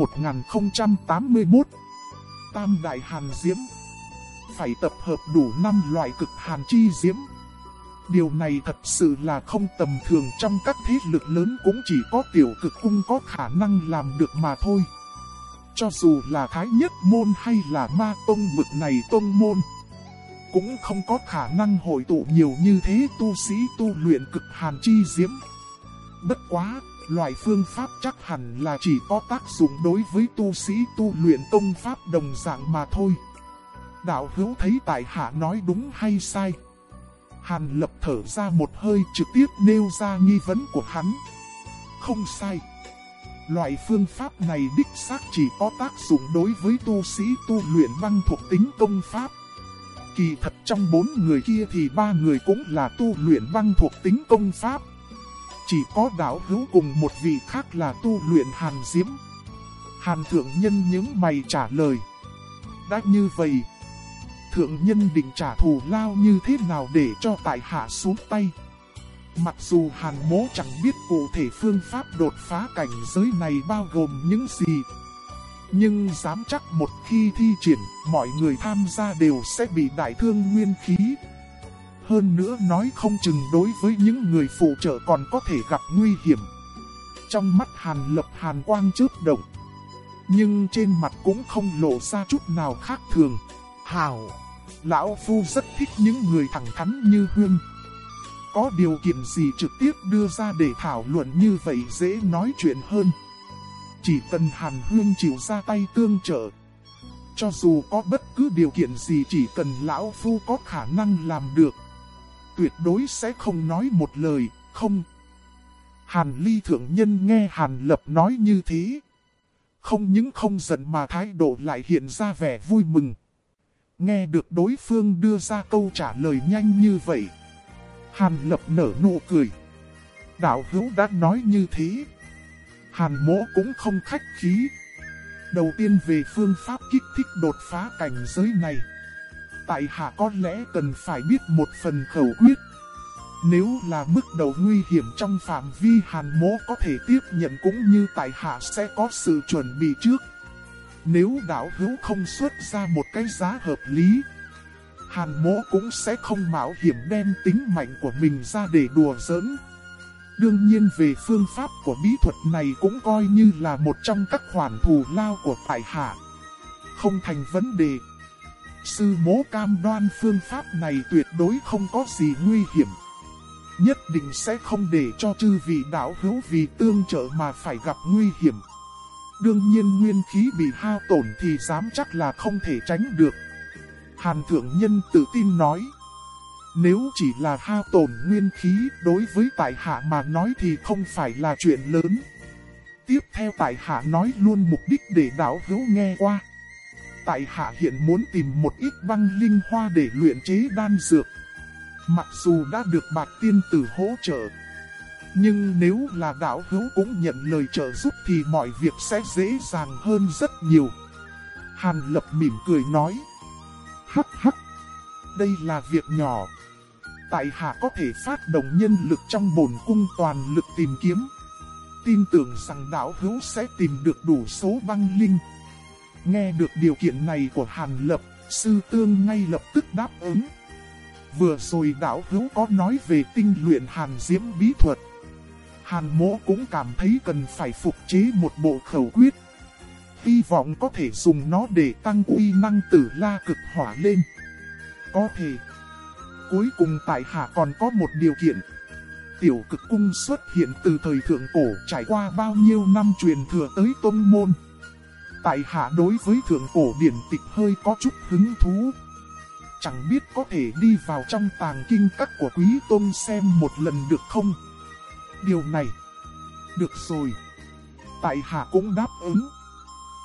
1081 Tam Đại Hàn Diễm Phải tập hợp đủ 5 loại cực hàn chi diễm Điều này thật sự là không tầm thường trong các thế lực lớn cũng chỉ có tiểu cực cung có khả năng làm được mà thôi. Cho dù là Thái Nhất Môn hay là Ma Tông bực này Tông Môn, cũng không có khả năng hội tụ nhiều như thế tu sĩ tu luyện cực hàn chi diễm. Bất quá, loại phương pháp chắc hẳn là chỉ có tác dụng đối với tu sĩ tu luyện công pháp đồng dạng mà thôi. Đạo hữu thấy tại hạ nói đúng hay sai? Hàn lập thở ra một hơi trực tiếp nêu ra nghi vấn của hắn. Không sai. Loại phương pháp này đích xác chỉ có tác dụng đối với tu sĩ tu luyện băng thuộc tính công pháp. Kỳ thật trong bốn người kia thì ba người cũng là tu luyện băng thuộc tính công pháp. Chỉ có đạo hữu cùng một vị khác là tu luyện hàn diễm. Hàn thượng nhân những mày trả lời. Đã như vậy, thượng nhân định trả thù lao như thế nào để cho tại hạ xuống tay. Mặc dù hàn mố chẳng biết cụ thể phương pháp đột phá cảnh giới này bao gồm những gì. Nhưng dám chắc một khi thi triển, mọi người tham gia đều sẽ bị đại thương nguyên khí. Hơn nữa nói không chừng đối với những người phụ trợ còn có thể gặp nguy hiểm. Trong mắt hàn lập hàn quang chớp động. Nhưng trên mặt cũng không lộ ra chút nào khác thường. Hảo, lão phu rất thích những người thẳng thắn như Hương. Có điều kiện gì trực tiếp đưa ra để thảo luận như vậy dễ nói chuyện hơn. Chỉ cần Hàn Hương chịu ra tay tương trợ. Cho dù có bất cứ điều kiện gì chỉ cần lão phu có khả năng làm được. Tuyệt đối sẽ không nói một lời, không. Hàn Ly Thượng Nhân nghe Hàn Lập nói như thế. Không những không giận mà thái độ lại hiện ra vẻ vui mừng. Nghe được đối phương đưa ra câu trả lời nhanh như vậy. Hàn lập nở nụ cười. Đạo hữu đã nói như thế. Hàn mỗ cũng không khách khí. Đầu tiên về phương pháp kích thích đột phá cảnh giới này. Tại hạ có lẽ cần phải biết một phần khẩu quyết. Nếu là mức đầu nguy hiểm trong phạm vi hàn mỗ có thể tiếp nhận cũng như tại hạ sẽ có sự chuẩn bị trước. Nếu đảo hữu không xuất ra một cái giá hợp lý, Hàn mỗ cũng sẽ không mạo hiểm đem tính mạnh của mình ra để đùa giỡn. Đương nhiên về phương pháp của bí thuật này cũng coi như là một trong các khoản thù lao của tại hạ. Không thành vấn đề. Sư mố cam đoan phương pháp này tuyệt đối không có gì nguy hiểm. Nhất định sẽ không để cho chư vị đạo hữu vì tương trợ mà phải gặp nguy hiểm. Đương nhiên nguyên khí bị hao tổn thì dám chắc là không thể tránh được. Hàn thượng nhân tự tin nói. Nếu chỉ là hao tổn nguyên khí đối với tại hạ mà nói thì không phải là chuyện lớn. Tiếp theo tại hạ nói luôn mục đích để đảo hữu nghe qua. Tại hạ hiện muốn tìm một ít băng linh hoa để luyện chế đan dược. Mặc dù đã được bạc tiên tử hỗ trợ, nhưng nếu là đạo hữu cũng nhận lời trợ giúp thì mọi việc sẽ dễ dàng hơn rất nhiều. Hàn lập mỉm cười nói. Hắc hắc, đây là việc nhỏ. Tại hạ có thể phát động nhân lực trong bổn cung toàn lực tìm kiếm. Tin tưởng rằng đạo hữu sẽ tìm được đủ số băng linh. Nghe được điều kiện này của Hàn Lập, sư tương ngay lập tức đáp ứng. Vừa rồi đạo hữu có nói về tinh luyện hàn diễm bí thuật. Hàn mỗ cũng cảm thấy cần phải phục chế một bộ khẩu quyết. Hy vọng có thể dùng nó để tăng uy năng tử la cực hỏa lên. Có thể. Cuối cùng tại hạ còn có một điều kiện. Tiểu cực cung xuất hiện từ thời thượng cổ trải qua bao nhiêu năm truyền thừa tới tôn môn. Tại hạ đối với thượng cổ điển tịch hơi có chút hứng thú. Chẳng biết có thể đi vào trong tàng kinh các của quý tôn xem một lần được không? Điều này. Được rồi. Tại hạ cũng đáp ứng.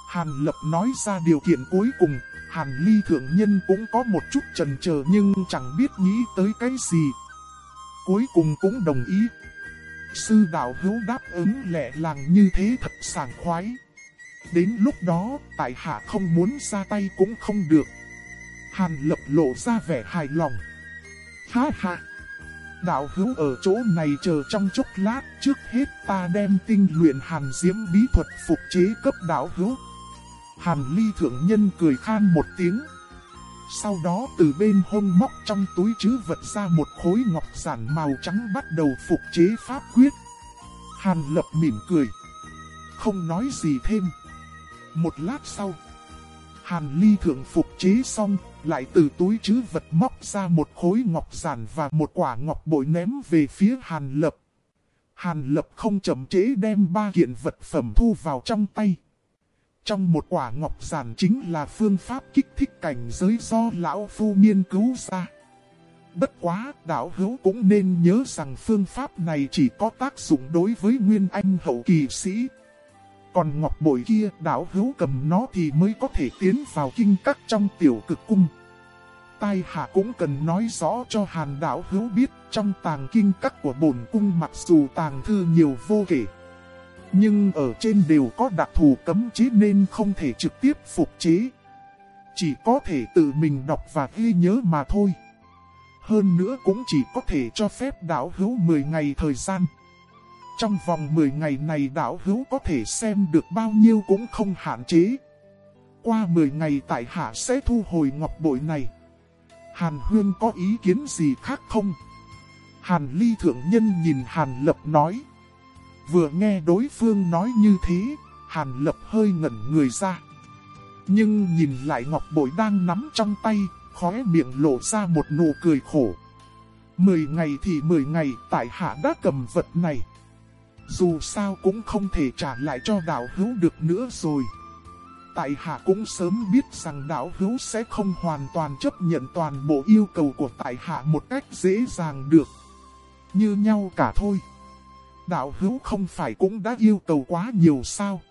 Hàn Lập nói ra điều kiện cuối cùng, Hàn Ly Thượng Nhân cũng có một chút chần chờ nhưng chẳng biết nghĩ tới cái gì. Cuối cùng cũng đồng ý. Sư đạo hữu đáp ứng lẹ làng như thế thật sảng khoái. Đến lúc đó, tại hạ không muốn ra tay cũng không được. Hàn Lập lộ ra vẻ hài lòng. Ha ha! đạo hữu ở chỗ này chờ trong chốc lát, trước hết ta đem tinh luyện hàn diễm bí thuật phục chế cấp đạo hữu. Hàn ly thượng nhân cười khan một tiếng. Sau đó từ bên hông móc trong túi chứ vật ra một khối ngọc giản màu trắng bắt đầu phục chế pháp quyết. Hàn lập mỉm cười. Không nói gì thêm. Một lát sau. Hàn ly thượng phục chế xong, lại từ túi chứ vật móc ra một khối ngọc giản và một quả ngọc bội ném về phía Hàn lập. Hàn lập không chậm chế đem ba kiện vật phẩm thu vào trong tay. Trong một quả ngọc giản chính là phương pháp kích thích cảnh giới do lão phu nghiên cứu ra. Bất quá, đạo hữu cũng nên nhớ rằng phương pháp này chỉ có tác dụng đối với nguyên anh hậu kỳ sĩ. Còn ngọc bội kia, đảo hữu cầm nó thì mới có thể tiến vào kinh các trong tiểu cực cung. Tai hạ cũng cần nói rõ cho hàn đảo hữu biết trong tàng kinh các của bổn cung mặc dù tàng thư nhiều vô kể. Nhưng ở trên đều có đặc thù cấm chế nên không thể trực tiếp phục chế. Chỉ có thể tự mình đọc và ghi nhớ mà thôi. Hơn nữa cũng chỉ có thể cho phép đảo hữu 10 ngày thời gian. Trong vòng 10 ngày này đảo hữu có thể xem được bao nhiêu cũng không hạn chế. Qua 10 ngày tại hạ sẽ thu hồi ngọc bội này. Hàn Hương có ý kiến gì khác không? Hàn Ly Thượng Nhân nhìn Hàn Lập nói. Vừa nghe đối phương nói như thế, Hàn Lập hơi ngẩn người ra. Nhưng nhìn lại ngọc bội đang nắm trong tay, khóe miệng lộ ra một nụ cười khổ. Mười ngày thì mười ngày, tại hạ đã cầm vật này. Dù sao cũng không thể trả lại cho đạo hữu được nữa rồi. Tại hạ cũng sớm biết rằng đạo hữu sẽ không hoàn toàn chấp nhận toàn bộ yêu cầu của tại hạ một cách dễ dàng được. Như nhau cả thôi. Đạo hữu không phải cũng đã yêu cầu quá nhiều sao?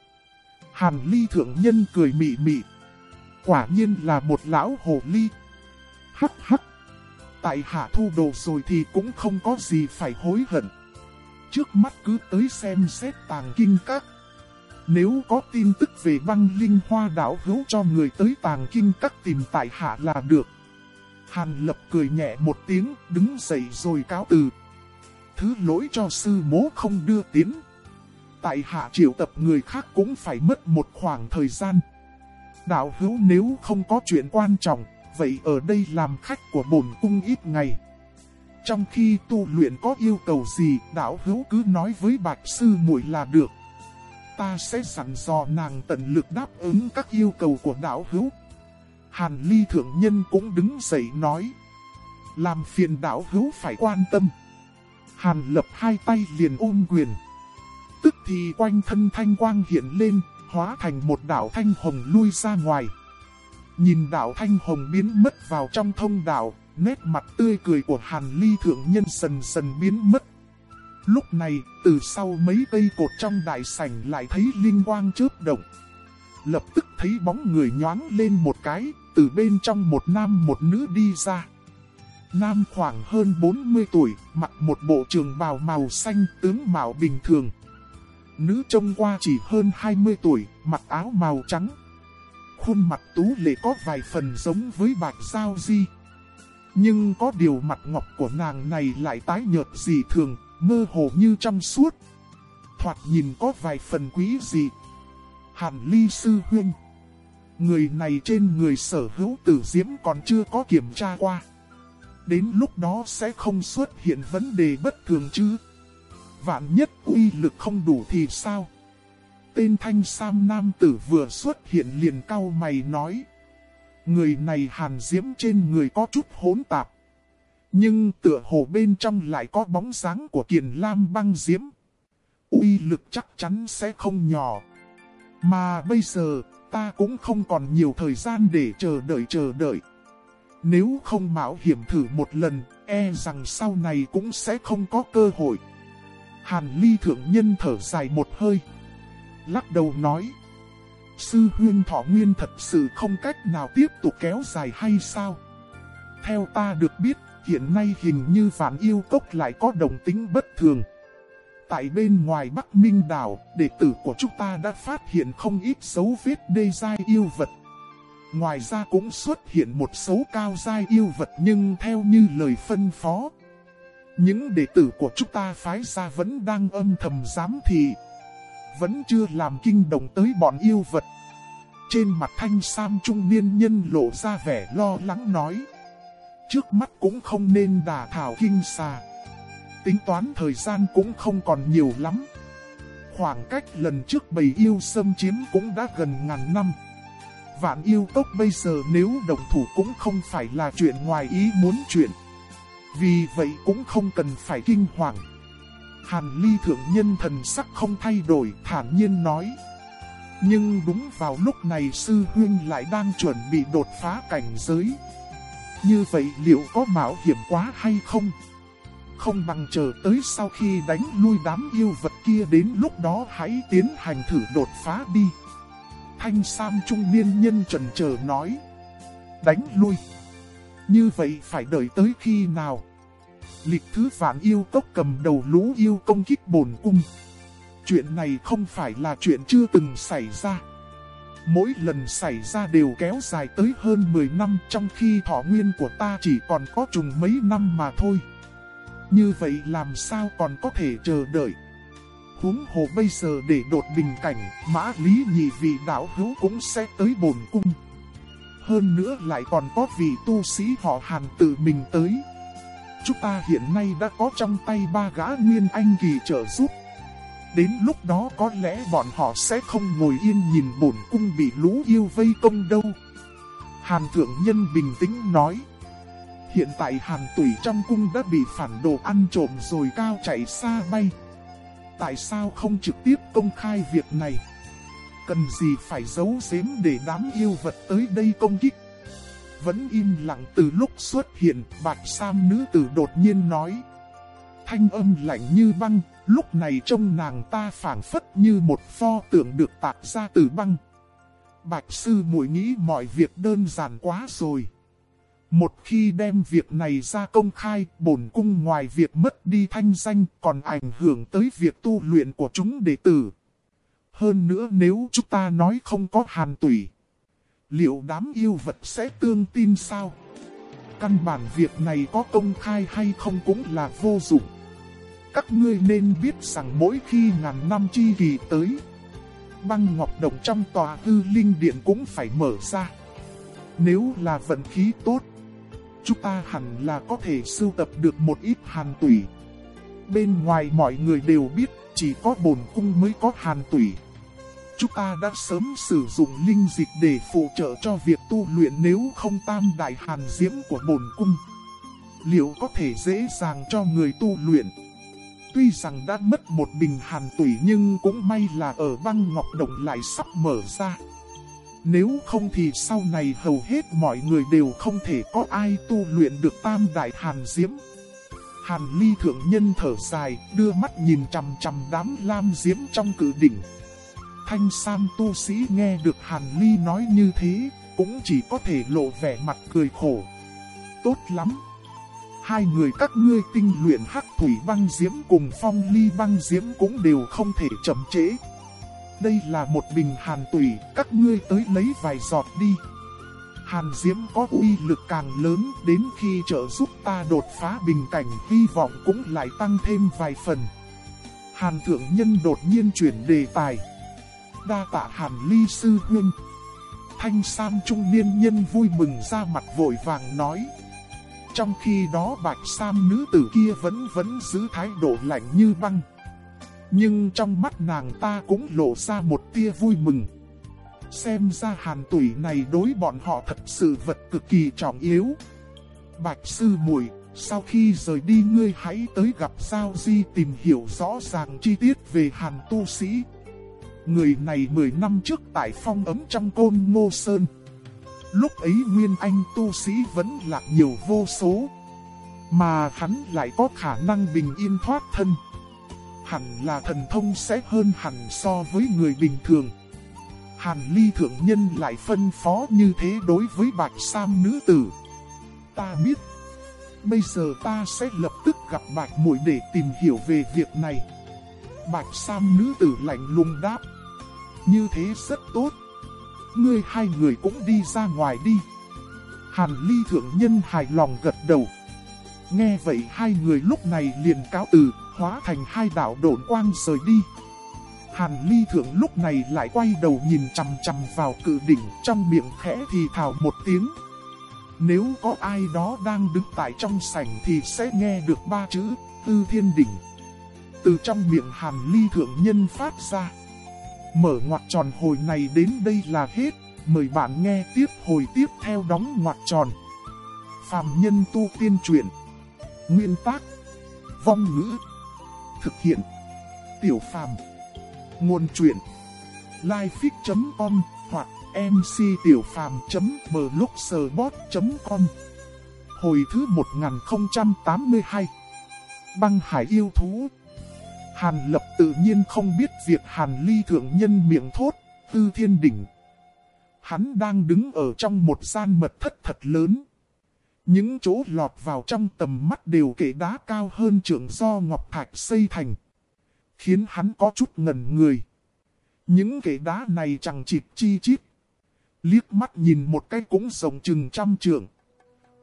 Hàn ly thượng nhân cười mị mị. Quả nhiên là một lão hồ ly. Hắc hắc. Tại hạ thu đồ rồi thì cũng không có gì phải hối hận. Trước mắt cứ tới xem xét tàng kinh các. Nếu có tin tức về băng linh hoa đảo hữu cho người tới tàng kinh các tìm tại hạ là được. Hàn lập cười nhẹ một tiếng, đứng dậy rồi cáo từ. Thứ lỗi cho sư mố không đưa tiến. Tại hạ triệu tập người khác cũng phải mất một khoảng thời gian. Đạo hữu nếu không có chuyện quan trọng, vậy ở đây làm khách của bổn cung ít ngày. Trong khi tu luyện có yêu cầu gì, đạo hữu cứ nói với bạch sư muội là được. Ta sẽ sẵn dò nàng tận lực đáp ứng các yêu cầu của đạo hữu. Hàn ly thượng nhân cũng đứng dậy nói. Làm phiền đạo hữu phải quan tâm. Hàn lập hai tay liền ôm quyền. Tức thì quanh thân thanh quang hiện lên, hóa thành một đạo thanh hồng lui ra ngoài. Nhìn đạo thanh hồng biến mất vào trong thông đạo, nét mặt tươi cười của Hàn Ly thượng nhân dần dần biến mất. Lúc này, từ sau mấy cây cột trong đại sảnh lại thấy linh quang chớp động. Lập tức thấy bóng người nhoáng lên một cái, từ bên trong một nam một nữ đi ra. Nam khoảng hơn 40 tuổi, mặc một bộ trường bào màu xanh tướng mạo bình thường. Nữ trông qua chỉ hơn 20 tuổi, mặc áo màu trắng. Khuôn mặt tú lệ có vài phần giống với bạch giao di. Nhưng có điều mặt ngọc của nàng này lại tái nhợt dị thường, mơ hồ như trong suốt. Thoạt nhìn có vài phần quý dị. Hàn ly sư huynh. Người này trên người sở hữu tử diễm còn chưa có kiểm tra qua. Đến lúc đó sẽ không xuất hiện vấn đề bất thường chứ. Vạn nhất uy lực không đủ thì sao? Tên thanh sam nam tử vừa xuất hiện liền cao mày nói. Người này hàn diễm trên người có chút hỗn tạp. Nhưng tựa hồ bên trong lại có bóng dáng của kiền lam băng diễm. uy lực chắc chắn sẽ không nhỏ. Mà bây giờ, ta cũng không còn nhiều thời gian để chờ đợi chờ đợi. Nếu không mạo hiểm thử một lần, e rằng sau này cũng sẽ không có cơ hội. Hàn ly thượng nhân thở dài một hơi. Lắc đầu nói. Sư huyên thọ nguyên thật sự không cách nào tiếp tục kéo dài hay sao? Theo ta được biết, hiện nay hình như vạn yêu cốc lại có đồng tính bất thường. Tại bên ngoài Bắc Minh Đảo, đệ tử của chúng ta đã phát hiện không ít dấu vết đê dai yêu vật. Ngoài ra cũng xuất hiện một số cao dai yêu vật nhưng theo như lời phân phó. Những đệ tử của chúng ta phái ra vẫn đang âm thầm giám thị. Vẫn chưa làm kinh động tới bọn yêu vật. Trên mặt thanh sam trung niên nhân lộ ra vẻ lo lắng nói. Trước mắt cũng không nên đả thảo kinh xà. Tính toán thời gian cũng không còn nhiều lắm. Khoảng cách lần trước bầy yêu xâm chiếm cũng đã gần ngàn năm. Vạn yêu tốc bây giờ nếu đồng thủ cũng không phải là chuyện ngoài ý muốn chuyện. Vì vậy cũng không cần phải kinh hoàng. Hàn ly thượng nhân thần sắc không thay đổi, thản nhiên nói. Nhưng đúng vào lúc này sư huynh lại đang chuẩn bị đột phá cảnh giới. Như vậy liệu có mạo hiểm quá hay không? Không bằng chờ tới sau khi đánh lui đám yêu vật kia đến lúc đó hãy tiến hành thử đột phá đi. Thanh Sam trung niên nhân trần chờ nói. Đánh lui. Như vậy phải đợi tới khi nào? Lịch thứ vạn yêu tốc cầm đầu lũ yêu công kích bổn cung. Chuyện này không phải là chuyện chưa từng xảy ra. Mỗi lần xảy ra đều kéo dài tới hơn 10 năm trong khi thọ nguyên của ta chỉ còn có chừng mấy năm mà thôi. Như vậy làm sao còn có thể chờ đợi? Huống hồ bây giờ để đột bình cảnh, mã lý nhị vị đạo hữu cũng sẽ tới bổn cung. Hơn nữa lại còn có vị tu sĩ họ hàn tự mình tới. Chúng ta hiện nay đã có trong tay ba gã nguyên anh kỳ trợ giúp. Đến lúc đó có lẽ bọn họ sẽ không ngồi yên nhìn bổn cung bị lũ yêu vây công đâu. Hàn thượng nhân bình tĩnh nói. Hiện tại hàn tủy trong cung đã bị phản đồ ăn trộm rồi cao chạy xa bay. Tại sao không trực tiếp công khai việc này? Cần gì phải giấu giếm để đám yêu vật tới đây công kích? Vẫn im lặng từ lúc xuất hiện, bạch sam nữ tử đột nhiên nói. Thanh âm lạnh như băng, lúc này trông nàng ta phản phất như một pho tượng được tạc ra từ băng. Bạch sư muội nghĩ mọi việc đơn giản quá rồi. Một khi đem việc này ra công khai, bổn cung ngoài việc mất đi thanh danh còn ảnh hưởng tới việc tu luyện của chúng đệ tử. Hơn nữa nếu chúng ta nói không có hàn tủy, liệu đám yêu vật sẽ tương tin sao? Căn bản việc này có công khai hay không cũng là vô dụng. Các ngươi nên biết rằng mỗi khi ngàn năm chi kỳ tới, băng ngọc động trong tòa hư linh điện cũng phải mở ra. Nếu là vận khí tốt, chúng ta hẳn là có thể sưu tập được một ít hàn tủy. Bên ngoài mọi người đều biết, chỉ có bổn cung mới có hàn tủy. Chúng ta đã sớm sử dụng linh dịch để phụ trợ cho việc tu luyện nếu không tam đại hàn diễm của bổn cung. Liệu có thể dễ dàng cho người tu luyện? Tuy rằng đã mất một bình hàn tủy nhưng cũng may là ở băng ngọc động lại sắp mở ra. Nếu không thì sau này hầu hết mọi người đều không thể có ai tu luyện được tam đại hàn diễm. Hàn ly thượng nhân thở dài, đưa mắt nhìn chằm chằm đám lam diễm trong cử đỉnh. Thanh Sam tu sĩ nghe được Hàn Ly nói như thế, cũng chỉ có thể lộ vẻ mặt cười khổ. Tốt lắm! Hai người các ngươi tinh luyện hắc thủy băng diễm cùng phong ly băng diễm cũng đều không thể chậm trễ. Đây là một bình hàn tủy, các ngươi tới lấy vài giọt đi. Hàn diễm có uy lực càng lớn, đến khi trợ giúp ta đột phá bình cảnh, hy vọng cũng lại tăng thêm vài phần. Hàn thượng nhân đột nhiên chuyển đề tài đa tạ hàn ly sư huynh. Thanh Sam trung niên nhân vui mừng ra mặt vội vàng nói. Trong khi đó bạch Sam nữ tử kia vẫn vẫn giữ thái độ lạnh như băng. Nhưng trong mắt nàng ta cũng lộ ra một tia vui mừng. Xem ra hàn tuổi này đối bọn họ thật sự vật cực kỳ trọng yếu. Bạch sư muội, sau khi rời đi ngươi hãy tới gặp Giao Di tìm hiểu rõ ràng chi tiết về hàn tu sĩ. Người này 10 năm trước tại phong ấm trong côn ngô sơn. Lúc ấy Nguyên Anh tu sĩ vẫn lạc nhiều vô số. Mà hắn lại có khả năng bình yên thoát thân. Hẳn là thần thông sẽ hơn hẳn so với người bình thường. Hàn ly thượng nhân lại phân phó như thế đối với bạch sam nữ tử. Ta biết. Bây giờ ta sẽ lập tức gặp bạch muội để tìm hiểu về việc này. Bạch sam nữ tử lạnh lùng đáp. Như thế rất tốt. Ngươi hai người cũng đi ra ngoài đi. Hàn ly thượng nhân hài lòng gật đầu. Nghe vậy hai người lúc này liền cáo từ, hóa thành hai đạo độn quang rời đi. Hàn ly thượng lúc này lại quay đầu nhìn chằm chằm vào cự đỉnh trong miệng khẽ thì thào một tiếng. Nếu có ai đó đang đứng tại trong sảnh thì sẽ nghe được ba chữ Tư Thiên Đỉnh. Từ trong miệng hàn ly thượng nhân phát ra. Mở ngoặt tròn hồi này đến đây là hết. Mời bạn nghe tiếp hồi tiếp theo đóng ngoặt tròn. Phạm nhân tu tiên truyện. Nguyên tác. Vong ngữ. Thực hiện. Tiểu phàm. Nguồn truyện. livefix.com hoặc mctiểupham.blogspot.com Hồi thứ 1082 Băng hải yêu thú Hàn lập tự nhiên không biết việc hàn ly thượng nhân miệng thốt, tư thiên đỉnh. Hắn đang đứng ở trong một gian mật thất thật lớn. Những chỗ lọt vào trong tầm mắt đều kể đá cao hơn trưởng do Ngọc Thạch xây thành. Khiến hắn có chút ngần người. Những kể đá này chẳng chịt chi chít. Liếc mắt nhìn một cái cũng rồng chừng trăm trượng.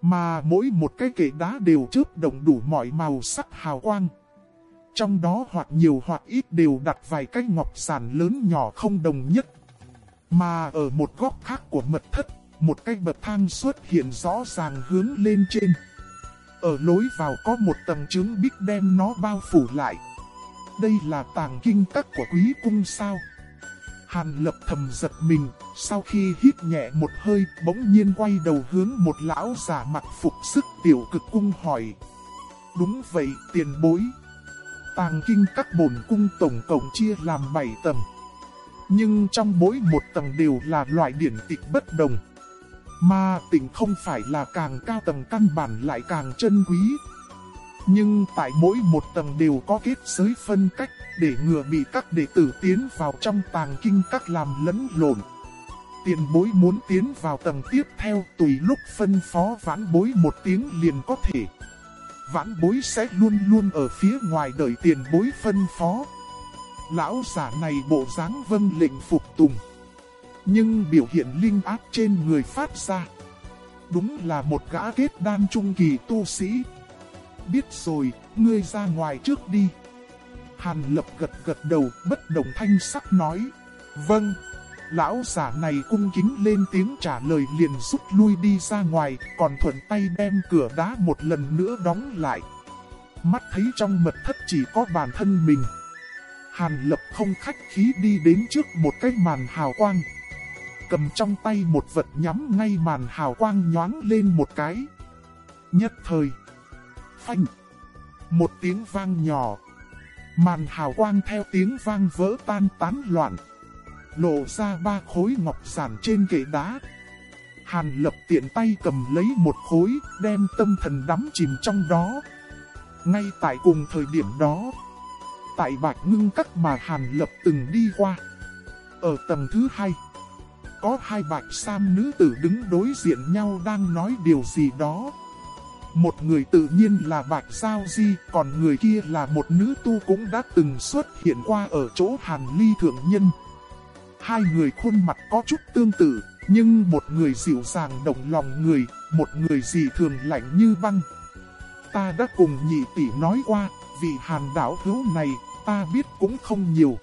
Mà mỗi một cái kệ đá đều chớp động đủ mọi màu sắc hào quang. Trong đó hoặc nhiều hoặc ít đều đặt vài cái ngọc giản lớn nhỏ không đồng nhất. Mà ở một góc khác của mật thất, một cái bậc thang xuất hiện rõ ràng hướng lên trên. Ở lối vào có một tầng trướng bích đem nó bao phủ lại. Đây là tàng kinh các của quý cung sao. Hàn lập thầm giật mình, sau khi hít nhẹ một hơi, bỗng nhiên quay đầu hướng một lão giả mặt phục sức tiểu cực cung hỏi. Đúng vậy, tiền bối. Tàng kinh các bổn cung tổng cộng chia làm 7 tầng. Nhưng trong mỗi một tầng đều là loại điển tịch bất đồng. Mà tình không phải là càng cao tầng căn bản lại càng chân quý. Nhưng tại mỗi một tầng đều có kết giới phân cách để ngừa bị các đệ tử tiến vào trong tàng kinh các làm lẫn lộn. Tiền bối muốn tiến vào tầng tiếp theo tùy lúc phân phó vãn bối một tiếng liền có thể. Vãn bối sẽ luôn luôn ở phía ngoài đợi tiền bối phân phó. Lão giả này bộ dáng vâng lệnh phục tùng. Nhưng biểu hiện linh áp trên người phát ra. Đúng là một gã kết đan trung kỳ tu sĩ. Biết rồi, ngươi ra ngoài trước đi. Hàn lập gật gật đầu, bất đồng thanh sắc nói. Vâng. Lão giả này cung kính lên tiếng trả lời liền rút lui đi ra ngoài, còn thuận tay đem cửa đá một lần nữa đóng lại. Mắt thấy trong mật thất chỉ có bản thân mình. Hàn lập không khách khí đi đến trước một cái màn hào quang. Cầm trong tay một vật nhắm ngay màn hào quang nhoáng lên một cái. Nhất thời. Phanh. Một tiếng vang nhỏ. Màn hào quang theo tiếng vang vỡ tan tán loạn. Lộ ra ba khối ngọc sản trên kệ đá. Hàn lập tiện tay cầm lấy một khối, đem tâm thần đắm chìm trong đó. Ngay tại cùng thời điểm đó, tại bạch ngưng các mà Hàn lập từng đi qua. Ở tầng thứ hai, có hai bạch sam nữ tử đứng đối diện nhau đang nói điều gì đó. Một người tự nhiên là Bạch Giao Di, còn người kia là một nữ tu cũng đã từng xuất hiện qua ở chỗ Hàn Ly Thượng Nhân. Hai người khuôn mặt có chút tương tự, nhưng một người dịu dàng động lòng người, một người dị thường lạnh như băng. Ta đã cùng nhị tỷ nói qua, vì hàn đảo hữu này, ta biết cũng không nhiều.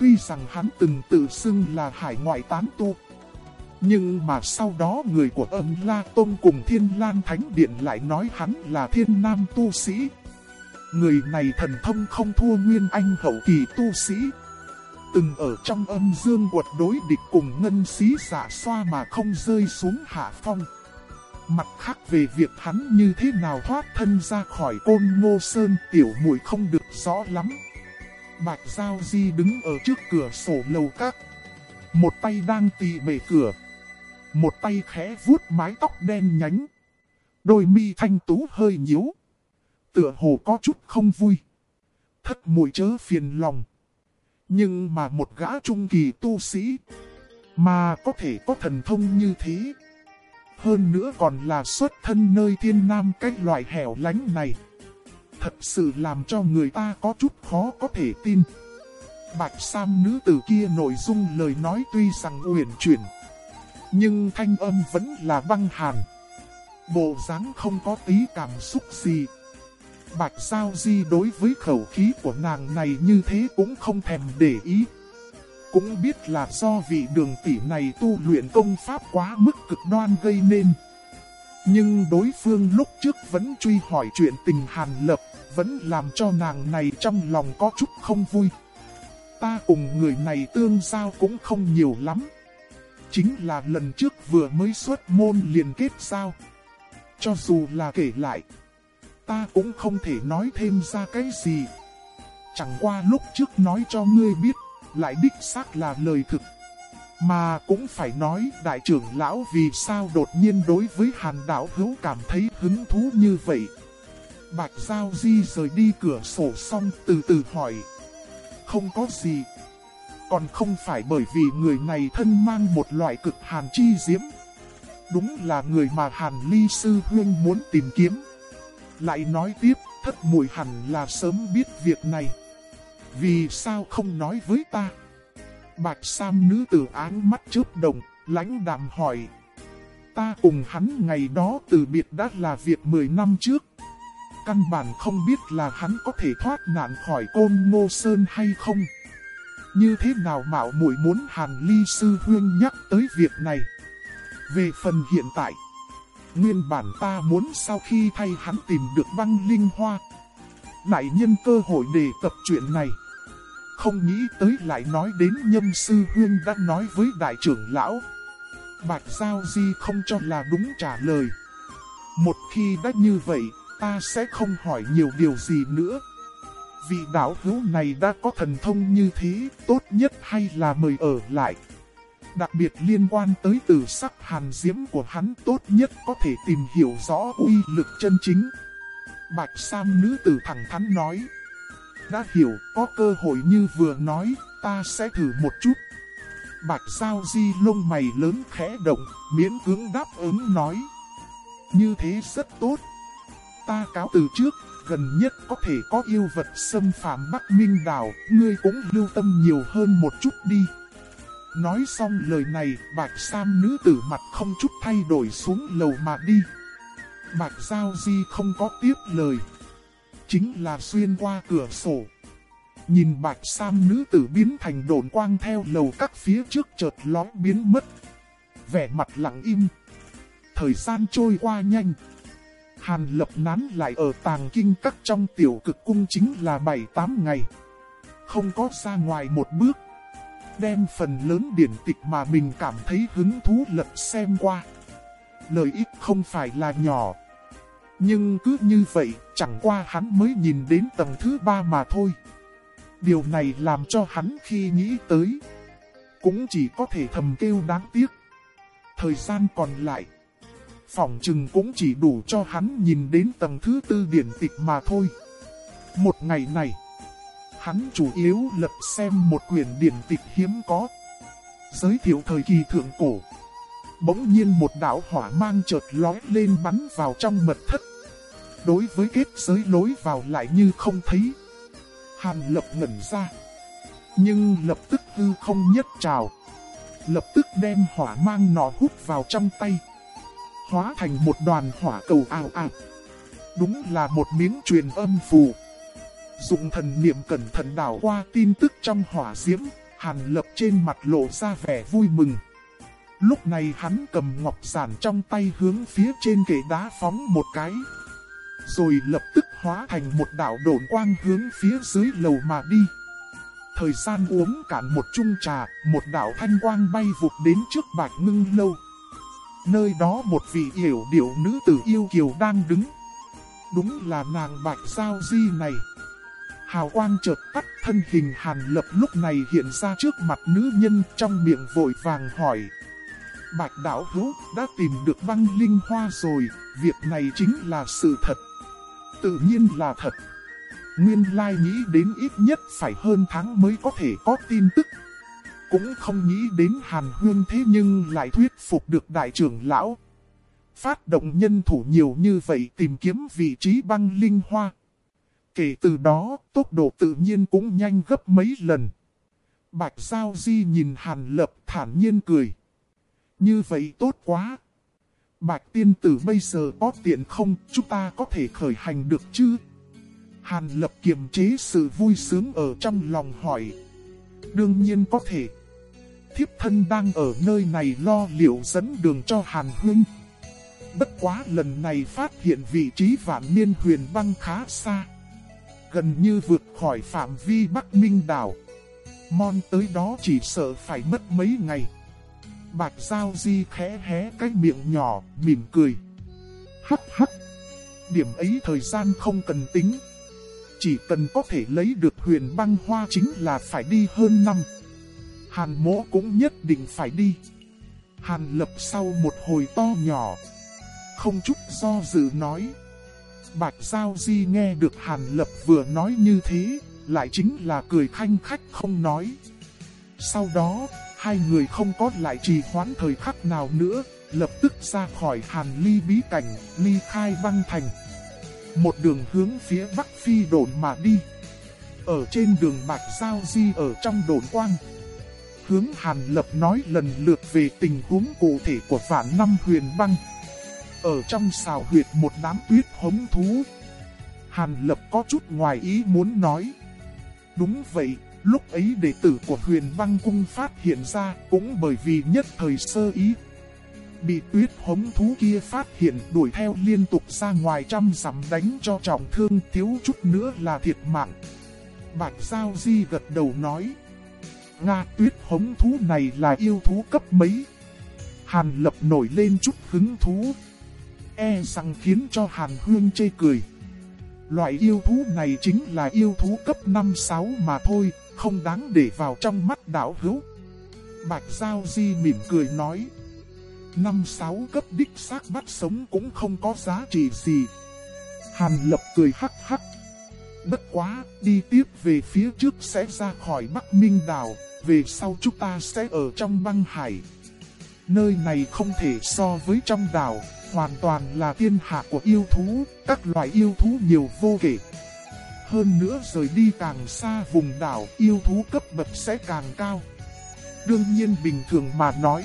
Tuy rằng hắn từng tự xưng là hải ngoại tán tu, nhưng mà sau đó người của âm La Tông cùng Thiên Lan Thánh Điện lại nói hắn là thiên nam tu sĩ. Người này thần thông không thua Nguyên Anh hậu kỳ tu sĩ. Từng ở trong âm dương quật đối địch cùng ngân xí giả xoa mà không rơi xuống hạ phong. Mặt khác về việc hắn như thế nào thoát thân ra khỏi côn ngô sơn, tiểu muội không được rõ lắm. Bạch Giao Di đứng ở trước cửa sổ lầu các. Một tay đang tì bể cửa một tay khẽ vuốt mái tóc đen nhánh. Đôi mi thanh tú hơi nhíu. Tựa hồ có chút không vui. Thất mùi chớ phiền lòng. Nhưng mà một gã trung kỳ tu sĩ. Mà có thể có thần thông như thế. Hơn nữa còn là xuất thân nơi thiên nam cách loại hẻo lánh này. Thật sự làm cho người ta có chút khó có thể tin. Bạch Sam nữ tử kia nội dung lời nói tuy rằng uyển chuyển, nhưng thanh âm vẫn là băng hàn. Bộ dáng không có tí cảm xúc gì. Bạch Giao Di đối với khẩu khí của nàng này như thế cũng không thèm để ý. Cũng biết là do vị đường tỷ này tu luyện công pháp quá mức cực đoan gây nên. Nhưng đối phương lúc trước vẫn truy hỏi chuyện tình Hàn Lập, vẫn làm cho nàng này trong lòng có chút không vui. Ta cùng người này tương giao cũng không nhiều lắm. Chính là lần trước vừa mới xuất môn liền kết giao. Cho dù là kể lại, ta cũng không thể nói thêm ra cái gì. Chẳng qua lúc trước nói cho ngươi biết, lại đích xác là lời thực. Mà cũng phải nói đại trưởng lão vì sao đột nhiên đối với hàn đảo hữu cảm thấy hứng thú như vậy. Bạch Giao Di rời đi cửa sổ xong từ từ hỏi. Không có gì. Còn không phải bởi vì người này thân mang một loại cực hàn chi diễm. Đúng là người mà hàn ly sư huyên muốn tìm kiếm. Lại nói tiếp, thất mùi hẳn là sớm biết việc này. Vì sao không nói với ta? Bạch Sam nữ tử áng mắt chớp đồng, lãnh đạm hỏi. Ta cùng hắn ngày đó từ biệt đã là việc 10 năm trước. Căn bản không biết là hắn có thể thoát nạn khỏi côn ngô sơn hay không. Như thế nào mạo muội muốn Hàn Ly Sư Huyên nhắc tới việc này. Về phần hiện tại, nguyên bản ta muốn sau khi thay hắn tìm được băng linh hoa. Lại nhân cơ hội để tập chuyện này. Không nghĩ tới lại nói đến nhâm sư huyên đã nói với đại trưởng lão. Bạch Giao Di không cho là đúng trả lời. Một khi đã như vậy, ta sẽ không hỏi nhiều điều gì nữa. Vị đạo hữu này đã có thần thông như thế, tốt nhất hay là mời ở lại. Đặc biệt liên quan tới từ sắc hàn diễm của hắn tốt nhất có thể tìm hiểu rõ uy lực chân chính. Bạch Sam nữ tử thẳng thắn nói. Đã hiểu, có cơ hội như vừa nói, ta sẽ thử một chút. Bạch Giao Di lông mày lớn khẽ động, miễn cưỡng đáp ứng nói. Như thế rất tốt. Ta cáo từ trước, gần nhất có thể có yêu vật xâm phạm Bắc Minh Đảo, ngươi cũng lưu tâm nhiều hơn một chút đi. Nói xong lời này, Bạch Sam nữ tử mặt không chút thay đổi xuống lầu mà đi. Bạch Giao Di không có tiếp lời chính là xuyên qua cửa sổ. Nhìn bạch sam nữ tử biến thành đồn quang theo lầu các phía trước chợt lói biến mất. Vẻ mặt lặng im. Thời gian trôi qua nhanh. Hàn lập nán lại ở tàng kinh các trong tiểu cực cung chính là 7-8 ngày. Không có ra ngoài một bước. Đem phần lớn điển tịch mà mình cảm thấy hứng thú lật xem qua. Lợi ích không phải là nhỏ. Nhưng cứ như vậy, chẳng qua hắn mới nhìn đến tầng thứ ba mà thôi. Điều này làm cho hắn khi nghĩ tới, cũng chỉ có thể thầm kêu đáng tiếc. Thời gian còn lại, phòng trừng cũng chỉ đủ cho hắn nhìn đến tầng thứ tư điển tịch mà thôi. Một ngày này, hắn chủ yếu lật xem một quyển điển tịch hiếm có. Giới thiệu thời kỳ thượng cổ. Bỗng nhiên một đạo hỏa mang chợt lói lên bắn vào trong mật thất. Đối với kết giới lối vào lại như không thấy. Hàn lập ngẩn ra. Nhưng lập tức hư không nhất trào. Lập tức đem hỏa mang nọ hút vào trong tay. Hóa thành một đoàn hỏa cầu ào ào. Đúng là một miếng truyền âm phù. Dùng thần niệm cẩn thận đảo qua tin tức trong hỏa diễm, hàn lập trên mặt lộ ra vẻ vui mừng. Lúc này hắn cầm ngọc giản trong tay hướng phía trên kệ đá phóng một cái. Rồi lập tức hóa thành một đạo đổn quang hướng phía dưới lầu mà đi. Thời gian uống cạn một chung trà, một đạo thanh quang bay vụt đến trước bạch ngưng lâu. Nơi đó một vị hiểu điệu nữ tử yêu kiều đang đứng. Đúng là nàng bạch sao di này. Hào quang chợt tắt thân hình hàn lập lúc này hiện ra trước mặt nữ nhân trong miệng vội vàng hỏi. Bạch đảo hữu đã tìm được băng linh hoa rồi, việc này chính là sự thật. Tự nhiên là thật. Nguyên lai nghĩ đến ít nhất phải hơn tháng mới có thể có tin tức. Cũng không nghĩ đến Hàn Hương thế nhưng lại thuyết phục được đại trưởng lão. Phát động nhân thủ nhiều như vậy tìm kiếm vị trí băng linh hoa. Kể từ đó, tốc độ tự nhiên cũng nhanh gấp mấy lần. Bạch Giao Di nhìn Hàn Lập thản nhiên cười. Như vậy tốt quá. Bạch tiên tử bây giờ có tiện không, chúng ta có thể khởi hành được chứ? Hàn lập kiềm chế sự vui sướng ở trong lòng hỏi. Đương nhiên có thể. Thiếp thân đang ở nơi này lo liệu dẫn đường cho Hàn Huynh. Bất quá lần này phát hiện vị trí vạn niên huyền băng khá xa. Gần như vượt khỏi phạm vi Bắc Minh đảo. Mon tới đó chỉ sợ phải mất mấy ngày. Bạch Giao Di khẽ hé cái miệng nhỏ, mỉm cười. Hắc hắc. Điểm ấy thời gian không cần tính. Chỉ cần có thể lấy được huyền băng hoa chính là phải đi hơn năm. Hàn mỗ cũng nhất định phải đi. Hàn lập sau một hồi to nhỏ. Không chút do dự nói. Bạch Giao Di nghe được Hàn lập vừa nói như thế, lại chính là cười khanh khách không nói. Sau đó, hai người không có lại trì hoãn thời khắc nào nữa, lập tức ra khỏi hàn ly bí cảnh, ly khai băng thành. Một đường hướng phía bắc phi đồn mà đi. Ở trên đường Bạch Giao Di ở trong đồn quang. Hướng Hàn Lập nói lần lượt về tình huống cụ thể của vạn năm huyền băng. Ở trong xào huyệt một đám tuyết hống thú. Hàn Lập có chút ngoài ý muốn nói. Đúng vậy, Lúc ấy đệ tử của huyền băng cung phát hiện ra cũng bởi vì nhất thời sơ ý. Bị tuyết hống thú kia phát hiện đuổi theo liên tục ra ngoài trăm dặm đánh cho trọng thương thiếu chút nữa là thiệt mạng. Bạch Giao Di gật đầu nói. Nga tuyết hống thú này là yêu thú cấp mấy. Hàn lập nổi lên chút hứng thú. E rằng khiến cho Hàn Hương chê cười. Loại yêu thú này chính là yêu thú cấp 5-6 mà thôi, không đáng để vào trong mắt đảo hữu. Bạch Giao Di mỉm cười nói. Năm sáu cấp đích xác bắt sống cũng không có giá trị gì. Hàn lập cười hắc hắc. Bất quá, đi tiếp về phía trước sẽ ra khỏi Bắc Minh đảo, về sau chúng ta sẽ ở trong băng hải. Nơi này không thể so với trong đảo, hoàn toàn là thiên hạ của yêu thú, các loại yêu thú nhiều vô kể. Hơn nữa rời đi càng xa vùng đảo, yêu thú cấp bậc sẽ càng cao. Đương nhiên bình thường mà nói,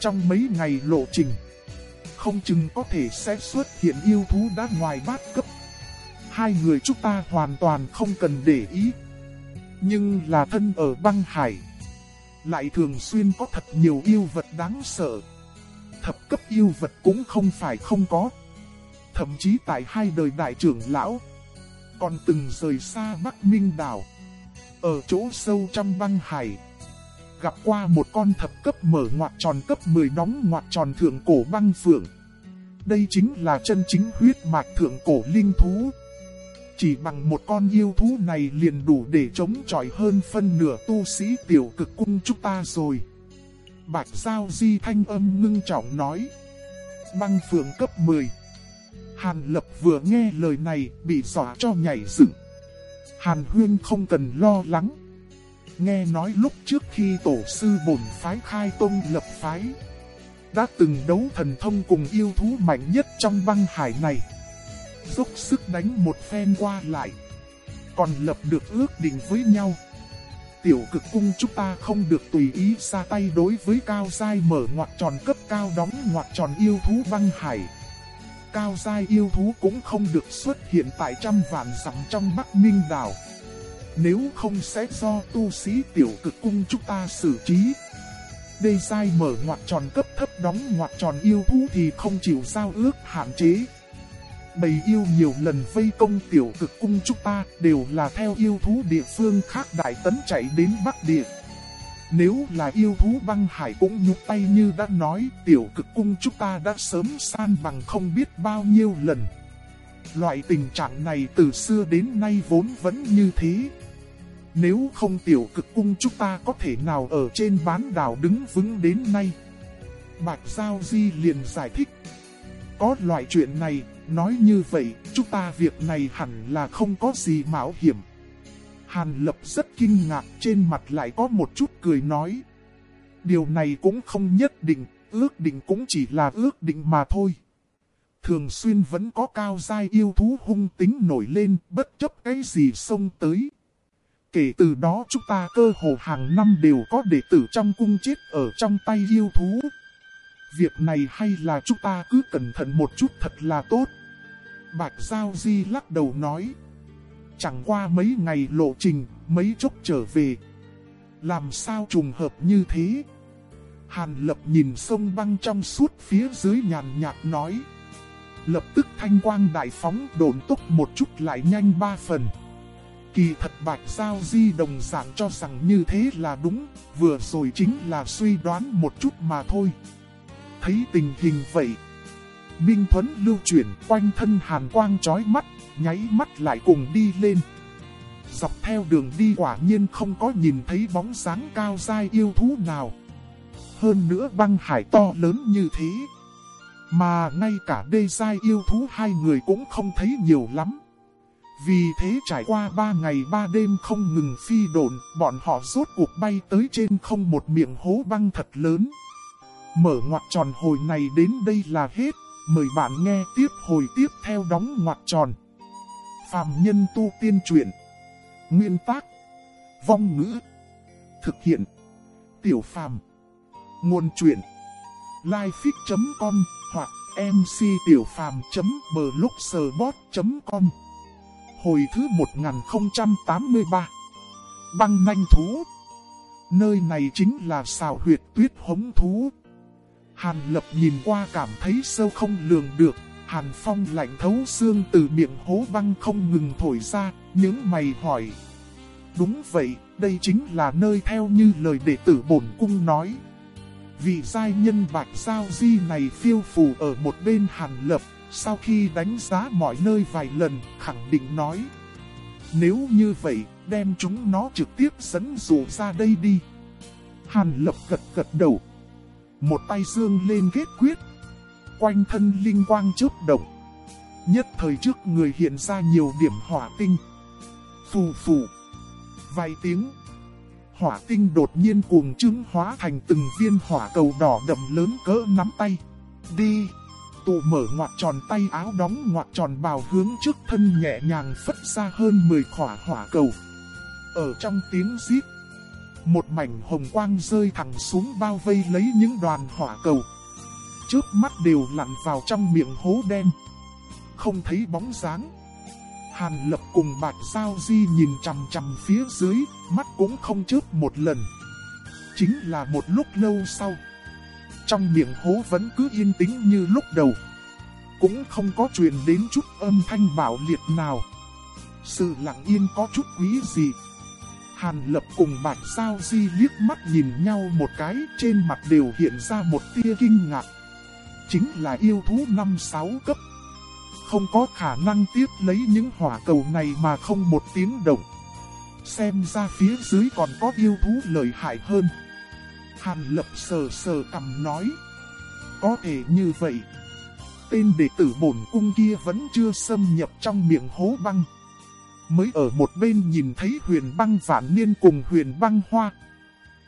trong mấy ngày lộ trình, không chừng có thể sẽ xuất hiện yêu thú đã ngoài bát cấp. Hai người chúng ta hoàn toàn không cần để ý. Nhưng là thân ở băng hải, lại thường xuyên có thật nhiều yêu vật đáng sợ. Thập cấp yêu vật cũng không phải không có. Thậm chí tại hai đời đại trưởng lão, còn từng rời xa Bắc Minh đảo. Ở chỗ sâu trong băng hải, gặp qua một con thập cấp mở ngoặt tròn cấp 10 đóng ngoặt tròn thượng cổ băng phượng. Đây chính là chân chính huyết mạch thượng cổ linh thú. Chỉ bằng một con yêu thú này liền đủ để chống chọi hơn phân nửa tu sĩ tiểu cực cung chúng ta rồi. Bạch Giao Di thanh âm ngưng trọng nói. Băng phượng cấp 10. Hàn Lập vừa nghe lời này bị dọa cho nhảy dựng. Hàn Huyên không cần lo lắng. Nghe nói lúc trước khi tổ sư bổn phái khai tông lập phái, đã từng đấu thần thông cùng yêu thú mạnh nhất trong băng hải này. Dốc sức đánh một phen qua lại, còn lập được ước định với nhau. Tiểu cực cung chúng ta không được tùy ý ra tay đối với cao dai mở ngoặt tròn cấp cao đóng ngoặt tròn yêu thú băng hải cao dai yêu thú cũng không được xuất hiện tại trăm vạn dặm trong Bắc Minh đảo. Nếu không sẽ do tu sĩ tiểu cực cung chúng ta xử trí. Đây sai mở ngoặt tròn cấp thấp đóng ngoặt tròn yêu thú thì không chịu giao ước hạn chế. Bầy yêu nhiều lần vây công tiểu cực cung chúng ta đều là theo yêu thú địa phương khác đại tấn chạy đến Bắc Địa. Nếu là yêu thú băng hải cũng nhúc tay như đã nói, tiểu cực cung chúng ta đã sớm san bằng không biết bao nhiêu lần. Loại tình trạng này từ xưa đến nay vốn vẫn như thế. Nếu không tiểu cực cung chúng ta có thể nào ở trên bán đảo đứng vững đến nay. Bạch Giao Di liền giải thích. Có loại chuyện này, nói như vậy, chúng ta việc này hẳn là không có gì mạo hiểm. Hàn Lập rất kinh ngạc trên mặt lại có một chút cười nói. Điều này cũng không nhất định, ước định cũng chỉ là ước định mà thôi. Thường xuyên vẫn có cao giai yêu thú hung tính nổi lên bất chấp cái gì xông tới. Kể từ đó chúng ta cơ hồ hàng năm đều có đệ tử trong cung chết ở trong tay yêu thú. Việc này hay là chúng ta cứ cẩn thận một chút thật là tốt. Bạch Giao Di lắc đầu nói. Chẳng qua mấy ngày lộ trình, mấy chốc trở về. Làm sao trùng hợp như thế? Hàn lập nhìn sông băng trong suốt phía dưới nhàn nhạt nói. Lập tức thanh quang đại phóng đồn tốc một chút lại nhanh ba phần. Kỳ thật Bạch Giao Di đồng dạng cho rằng như thế là đúng, vừa rồi chính là suy đoán một chút mà thôi. Thấy tình hình vậy, Minh Thuấn lưu chuyển quanh thân hàn quang chói mắt, nháy mắt lại cùng đi lên. Dọc theo đường đi quả nhiên không có nhìn thấy bóng sáng cao dai yêu thú nào. Hơn nữa băng hải to lớn như thế. Mà ngay cả đê dai yêu thú hai người cũng không thấy nhiều lắm. Vì thế trải qua ba ngày ba đêm không ngừng phi đồn, bọn họ rốt cuộc bay tới trên không một miệng hố băng thật lớn. Mở ngoặt tròn hồi này đến đây là hết, mời bạn nghe tiếp hồi tiếp theo đóng ngoặt tròn. Phạm nhân tu tiên truyện Nguyên tác. Vong ngữ. Thực hiện. Tiểu phàm. Nguồn truyện Lifefix.com hoặc mctiểupham.blogspot.com Hồi thứ 1083 Băng nanh thú. Nơi này chính là xào huyệt tuyết hống thú. Hàn lập nhìn qua cảm thấy sâu không lường được Hàn phong lạnh thấu xương từ miệng hố văng không ngừng thổi ra Những mày hỏi Đúng vậy, đây chính là nơi theo như lời đệ tử bổn cung nói Vị giai nhân bạch sao di này phiêu phù ở một bên hàn lập sau khi đánh giá mọi nơi vài lần, khẳng định nói. Nếu như vậy, đem chúng nó trực tiếp dẫn dụ ra đây đi. Hàn lập gật gật đầu. Một tay dương lên kết quyết. Quanh thân linh quang chớp động. Nhất thời trước người hiện ra nhiều điểm hỏa tinh. Phù phù. Vài tiếng. Hỏa tinh đột nhiên cuồng trứng hóa thành từng viên hỏa cầu đỏ đậm lớn cỡ nắm tay. Đi! tụ mở ngoặt tròn tay áo đóng ngoặt tròn bào hướng trước thân nhẹ nhàng phất ra hơn 10 khỏa hỏa cầu. Ở trong tiếng giít, một mảnh hồng quang rơi thẳng xuống bao vây lấy những đoàn hỏa cầu. Trước mắt đều lặn vào trong miệng hố đen. Không thấy bóng dáng. Hàn lập cùng bạch sao di nhìn chằm chằm phía dưới, mắt cũng không chớp một lần. Chính là một lúc lâu sau. Trong miệng hố vẫn cứ yên tĩnh như lúc đầu. Cũng không có truyền đến chút âm thanh bảo liệt nào. Sự lặng yên có chút quý gì. Hàn lập cùng bạch sao di liếc mắt nhìn nhau một cái, trên mặt đều hiện ra một tia kinh ngạc. Chính là yêu thú năm sáu cấp. Không có khả năng tiếp lấy những hỏa cầu này mà không một tiếng động. Xem ra phía dưới còn có yêu thú lợi hại hơn. Hàn lập sờ sờ cầm nói. Có thể như vậy. Tên đệ tử bổn cung kia vẫn chưa xâm nhập trong miệng hố băng. Mới ở một bên nhìn thấy huyền băng vạn niên cùng huyền băng hoa.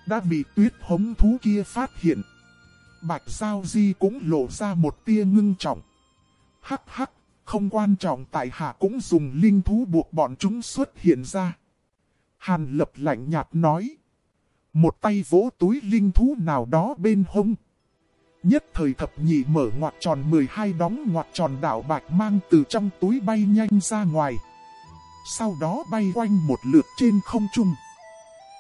Đã bị tuyết hống thú kia phát hiện. Bạch Giao Di cũng lộ ra một tia ngưng trọng. Hắc hắc, không quan trọng tại hạ cũng dùng linh thú buộc bọn chúng xuất hiện ra. Hàn lập lạnh nhạt nói. Một tay vỗ túi linh thú nào đó bên hông. Nhất thời thập nhị mở ngoặt tròn 12 đóng ngoặt tròn đảo bạch mang từ trong túi bay nhanh ra ngoài. Sau đó bay quanh một lượt trên không trung.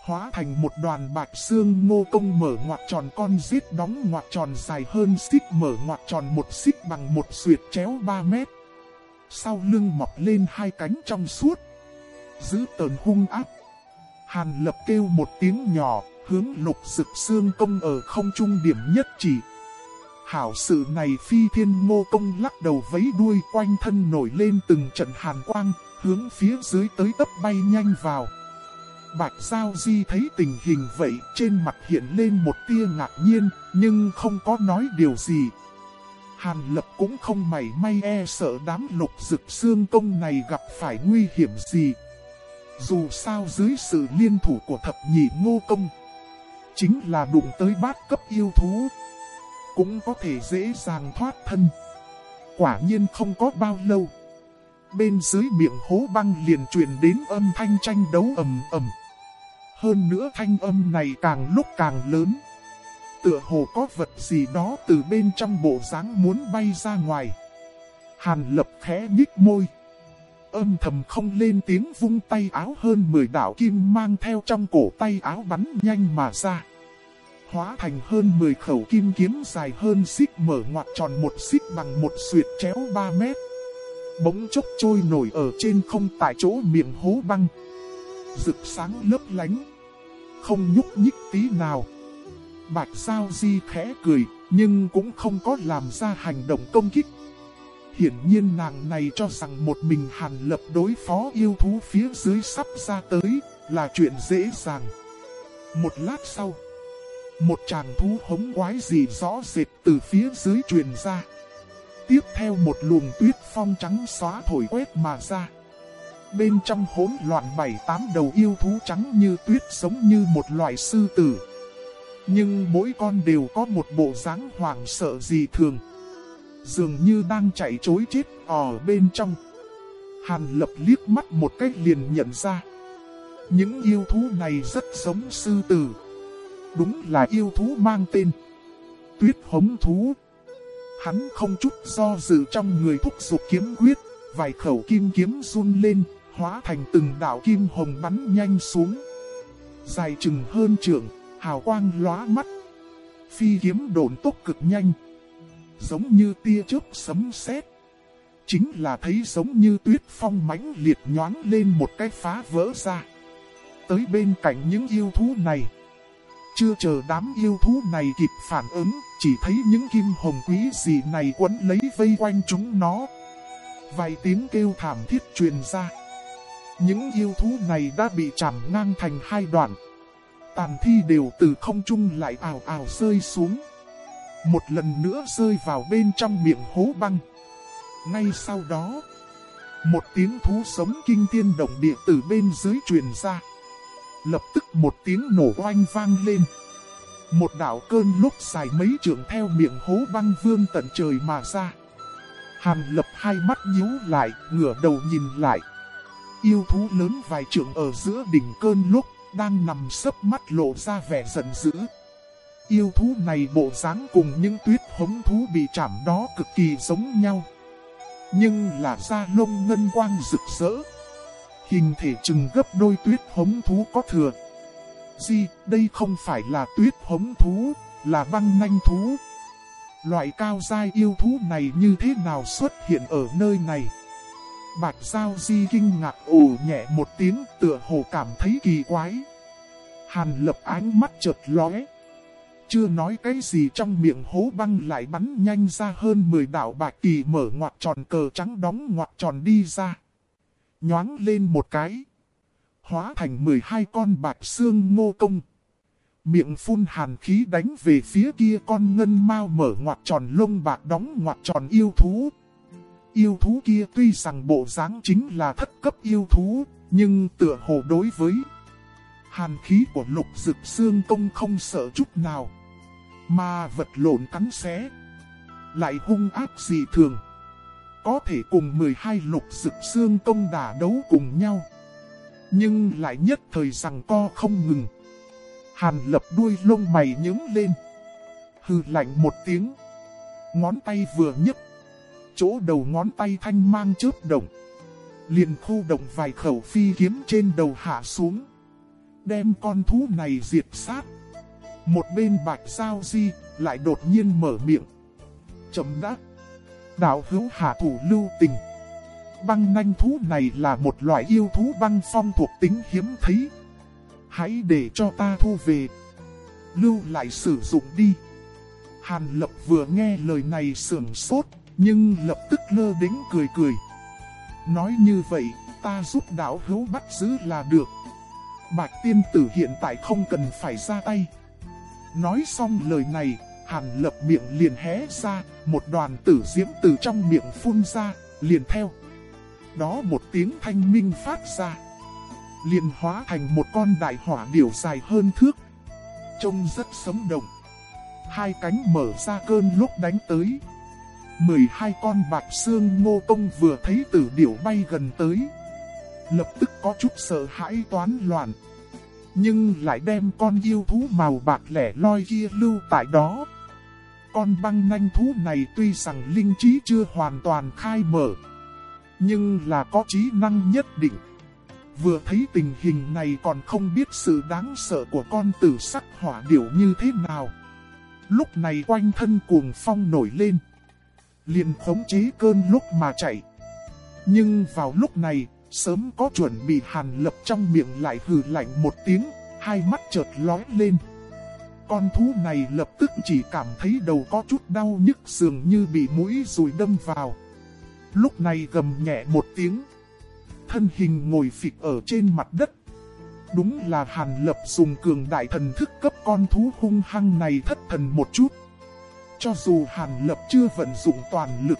Hóa thành một đoàn bạch xương ngô công mở ngoặt tròn con giết đóng ngoặt tròn dài hơn xích mở ngoặt tròn một xích bằng một suyệt chéo 3 mét. Sau lưng mọc lên hai cánh trong suốt. Giữ tờn hung áp Hàn lập kêu một tiếng nhỏ, hướng lục sực xương công ở không trung điểm nhất chỉ. Hảo sự này phi thiên ngô công lắc đầu vấy đuôi quanh thân nổi lên từng trận hàn quang, hướng phía dưới tới tấp bay nhanh vào. Bạch Giao Di thấy tình hình vậy trên mặt hiện lên một tia ngạc nhiên, nhưng không có nói điều gì. Hàn lập cũng không mảy may e sợ đám lục dực xương công này gặp phải nguy hiểm gì. Dù sao dưới sự liên thủ của thập nhị ngô công, chính là đụng tới bát cấp yêu thú, cũng có thể dễ dàng thoát thân. Quả nhiên không có bao lâu. Bên dưới miệng hố băng liền truyền đến âm thanh tranh đấu ầm ầm. Hơn nữa thanh âm này càng lúc càng lớn. tựa hồ có vật gì đó từ bên trong bộ dáng muốn bay ra ngoài. Hàn lập khẽ nhích môi. Âm thầm không lên tiếng vung tay áo hơn 10 đạo kim mang theo trong cổ tay áo bắn nhanh mà ra. Hóa thành hơn 10 khẩu kim kiếm dài hơn xích mở ngoặt tròn một xích bằng một suyệt chéo 3 mét. Bỗng chốc trôi nổi ở trên không tại chỗ miệng hố băng. Rực sáng lấp lánh. Không nhúc nhích tí nào. Bạch Sao Di khẽ cười, nhưng cũng không có làm ra hành động công kích. Hiển nhiên nàng này cho rằng một mình Hàn Lập đối phó yêu thú phía dưới sắp ra tới là chuyện dễ dàng. Một lát sau, một chàng thú hống quái gì rõ rệt từ phía dưới truyền ra. Tiếp theo một luồng tuyết phong trắng xóa thổi quét mà ra. Bên trong hỗn loạn bảy tám đầu yêu thú trắng như tuyết giống như một loại sư tử. Nhưng mỗi con đều có một bộ dáng hoảng sợ gì thường. Dường như đang chạy chối chết ở bên trong. Hàn lập liếc mắt một cách liền nhận ra. Những yêu thú này rất giống sư tử. Đúng là yêu thú mang tên. Tuyết hống thú. Hắn không chút do dự trong người thúc dục kiếm quyết. Vài khẩu kim kiếm run lên, hóa thành từng đạo kim hồng bắn nhanh xuống. Dài chừng hơn trường hào quang lóa mắt. Phi kiếm đồn tốc cực nhanh. Giống như tia chớp sấm sét Chính là thấy giống như tuyết phong mãnh liệt nhoáng lên một cái phá vỡ ra. Tới bên cạnh những yêu thú này. Chưa chờ đám yêu thú này kịp phản ứng, chỉ thấy những kim hồng quý gì này quấn lấy vây quanh chúng nó. Vài tiếng kêu thảm thiết truyền ra. Những yêu thú này đã bị chạm ngang thành hai đoạn tàn thi đều từ không trung lại ảo ảo rơi xuống. Một lần nữa rơi vào bên trong miệng hố băng. Ngay sau đó, một tiếng thú sống kinh thiên động địa từ bên dưới truyền ra. Lập tức một tiếng nổ oanh vang lên. Một đảo cơn lúc dài mấy trượng theo miệng hố băng vương tận trời mà ra. Hàn lập hai mắt nhíu lại, ngửa đầu nhìn lại. Yêu thú lớn vài trượng ở giữa đỉnh cơn lúc đang nằm sấp mắt lộ ra vẻ giận dữ. Yêu thú này bộ dáng cùng những tuyết hống thú bị chạm đó cực kỳ giống nhau. Nhưng là da lông ngân quang rực rỡ. Hình thể chừng gấp đôi tuyết hống thú có thừa. di đây không phải là tuyết hống thú, là băng nanh thú. Loại cao dai yêu thú này như thế nào xuất hiện ở nơi này? Bạch Giao Di kinh ngạc ồ nhẹ một tiếng tựa hồ cảm thấy kỳ quái. Hàn lập ánh mắt chợt lóe. Chưa nói cái gì trong miệng hố băng lại bắn nhanh ra hơn 10 đạo bạch kỳ mở ngoặt tròn cờ trắng đóng ngoặt tròn đi ra. Nhoáng lên một cái. Hóa thành 12 con bạch xương ngô công. Miệng phun hàn khí đánh về phía kia con ngân mau mở ngoặt tròn lông bạc đóng ngoặt tròn yêu thú. Yêu thú kia tuy rằng bộ dáng chính là thất cấp yêu thú, nhưng tựa hồ đối với hàn khí của lục dực xương công không sợ chút nào. Mà vật lộn cắn xé, lại hung ác dị thường. Có thể cùng 12 lục sực xương công đả đấu cùng nhau. Nhưng lại nhất thời rằng co không ngừng. Hàn lập đuôi lông mày nhướng lên. Hừ lạnh một tiếng. Ngón tay vừa nhấc chỗ đầu ngón tay thanh mang chớp động. Liền khu động vài khẩu phi kiếm trên đầu hạ xuống. Đem con thú này diệt sát. Một bên bạch sao di lại đột nhiên mở miệng. Chấm đắc Đạo hữu hạ thủ lưu tình. Băng nanh thú này là một loại yêu thú băng phong thuộc tính hiếm thấy. Hãy để cho ta thu về. Lưu lại sử dụng đi. Hàn lập vừa nghe lời này sưởng sốt, nhưng lập tức lơ đến cười cười. Nói như vậy, ta giúp đạo hữu bắt giữ là được. Bạch tiên tử hiện tại không cần phải ra tay. Nói xong lời này, hàn lập miệng liền hé ra, một đoàn tử diễm từ trong miệng phun ra, liền theo. Đó một tiếng thanh minh phát ra. Liền hóa thành một con đại hỏa điểu dài hơn thước. Trông rất sống động. Hai cánh mở ra cơn lúc đánh tới. 12 con bạch xương ngô công vừa thấy tử điểu bay gần tới. Lập tức có chút sợ hãi toán loạn. Nhưng lại đem con yêu thú màu bạc lẻ loi kia lưu tại đó. Con băng nhanh thú này tuy rằng linh trí chưa hoàn toàn khai mở, nhưng là có trí năng nhất định. Vừa thấy tình hình này còn không biết sự đáng sợ của con tử sắc hỏa điểu như thế nào. Lúc này quanh thân cuồng phong nổi lên. liền khống chế cơn lúc mà chạy. Nhưng vào lúc này, sớm có chuẩn bị hàn lập trong miệng lại hừ lạnh một tiếng, hai mắt chợt lói lên. Con thú này lập tức chỉ cảm thấy đầu có chút đau nhức dường như bị mũi rùi đâm vào. Lúc này gầm nhẹ một tiếng. Thân hình ngồi phịch ở trên mặt đất. Đúng là Hàn Lập dùng cường đại thần thức cấp con thú hung hăng này thất thần một chút. Cho dù Hàn Lập chưa vận dụng toàn lực.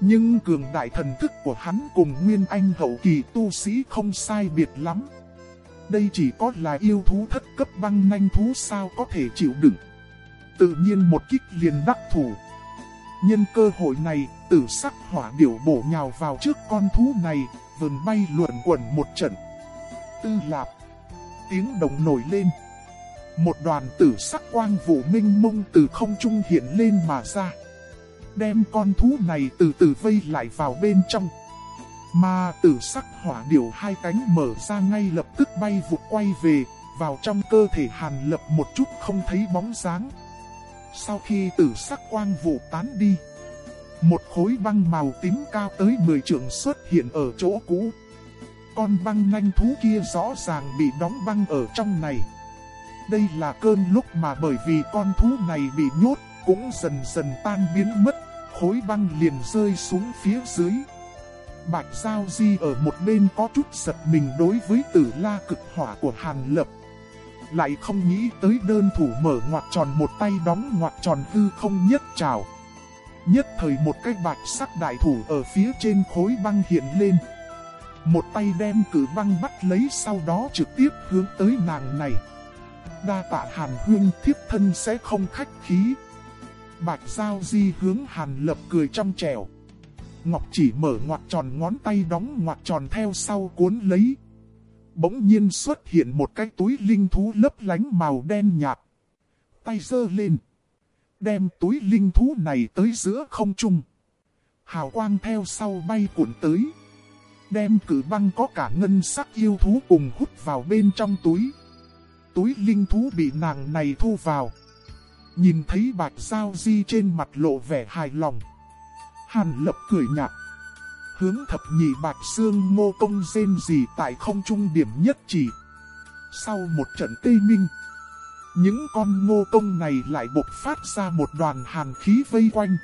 Nhưng cường đại thần thức của hắn cùng Nguyên Anh hậu kỳ tu sĩ không sai biệt lắm. Đây chỉ có là yêu thú thất cấp băng nanh thú sao có thể chịu đựng. Tự nhiên một kích liền đắc thủ. Nhân cơ hội này, tử sắc hỏa điểu bổ nhào vào trước con thú này, vườn bay luẩn quẩn một trận. Tư lạp, tiếng động nổi lên. Một đoàn tử sắc quang vụ minh mông từ không trung hiện lên mà ra. Đem con thú này từ từ vây lại vào bên trong. Mà tử sắc hỏa điểu hai cánh mở ra ngay lập tức bay vụt quay về, vào trong cơ thể hàn lập một chút không thấy bóng dáng. Sau khi tử sắc quang vụ tán đi, một khối băng màu tím cao tới 10 trượng xuất hiện ở chỗ cũ. Con băng nhanh thú kia rõ ràng bị đóng băng ở trong này. Đây là cơn lúc mà bởi vì con thú này bị nhốt, cũng dần dần tan biến mất, khối băng liền rơi xuống phía dưới. Bạch Giao Di ở một bên có chút giật mình đối với tử la cực hỏa của Hàn Lập. Lại không nghĩ tới đơn thủ mở ngoặt tròn một tay đóng ngoặt tròn hư không nhất trào. Nhất thời một cái bạch sắc đại thủ ở phía trên khối băng hiện lên. Một tay đem cử băng bắt lấy sau đó trực tiếp hướng tới nàng này. Đa tạ hàn hương thiếp thân sẽ không khách khí. Bạch Giao Di hướng hàn lập cười trong trẻo. Ngọc chỉ mở ngoặt tròn ngón tay đóng ngoặt tròn theo sau cuốn lấy. Bỗng nhiên xuất hiện một cái túi linh thú lấp lánh màu đen nhạt. Tay giơ lên. Đem túi linh thú này tới giữa không trung. Hào quang theo sau bay cuộn tới. Đem cử băng có cả ngân sắc yêu thú cùng hút vào bên trong túi. Túi linh thú bị nàng này thu vào. Nhìn thấy bạch sao di trên mặt lộ vẻ hài lòng. Hàn lập cười nhạt. Hướng thập nhị bạch xương ngô công rên gì tại không trung điểm nhất chỉ. Sau một trận tê minh. Những con ngô công này lại bộc phát ra một đoàn hàn khí vây quanh.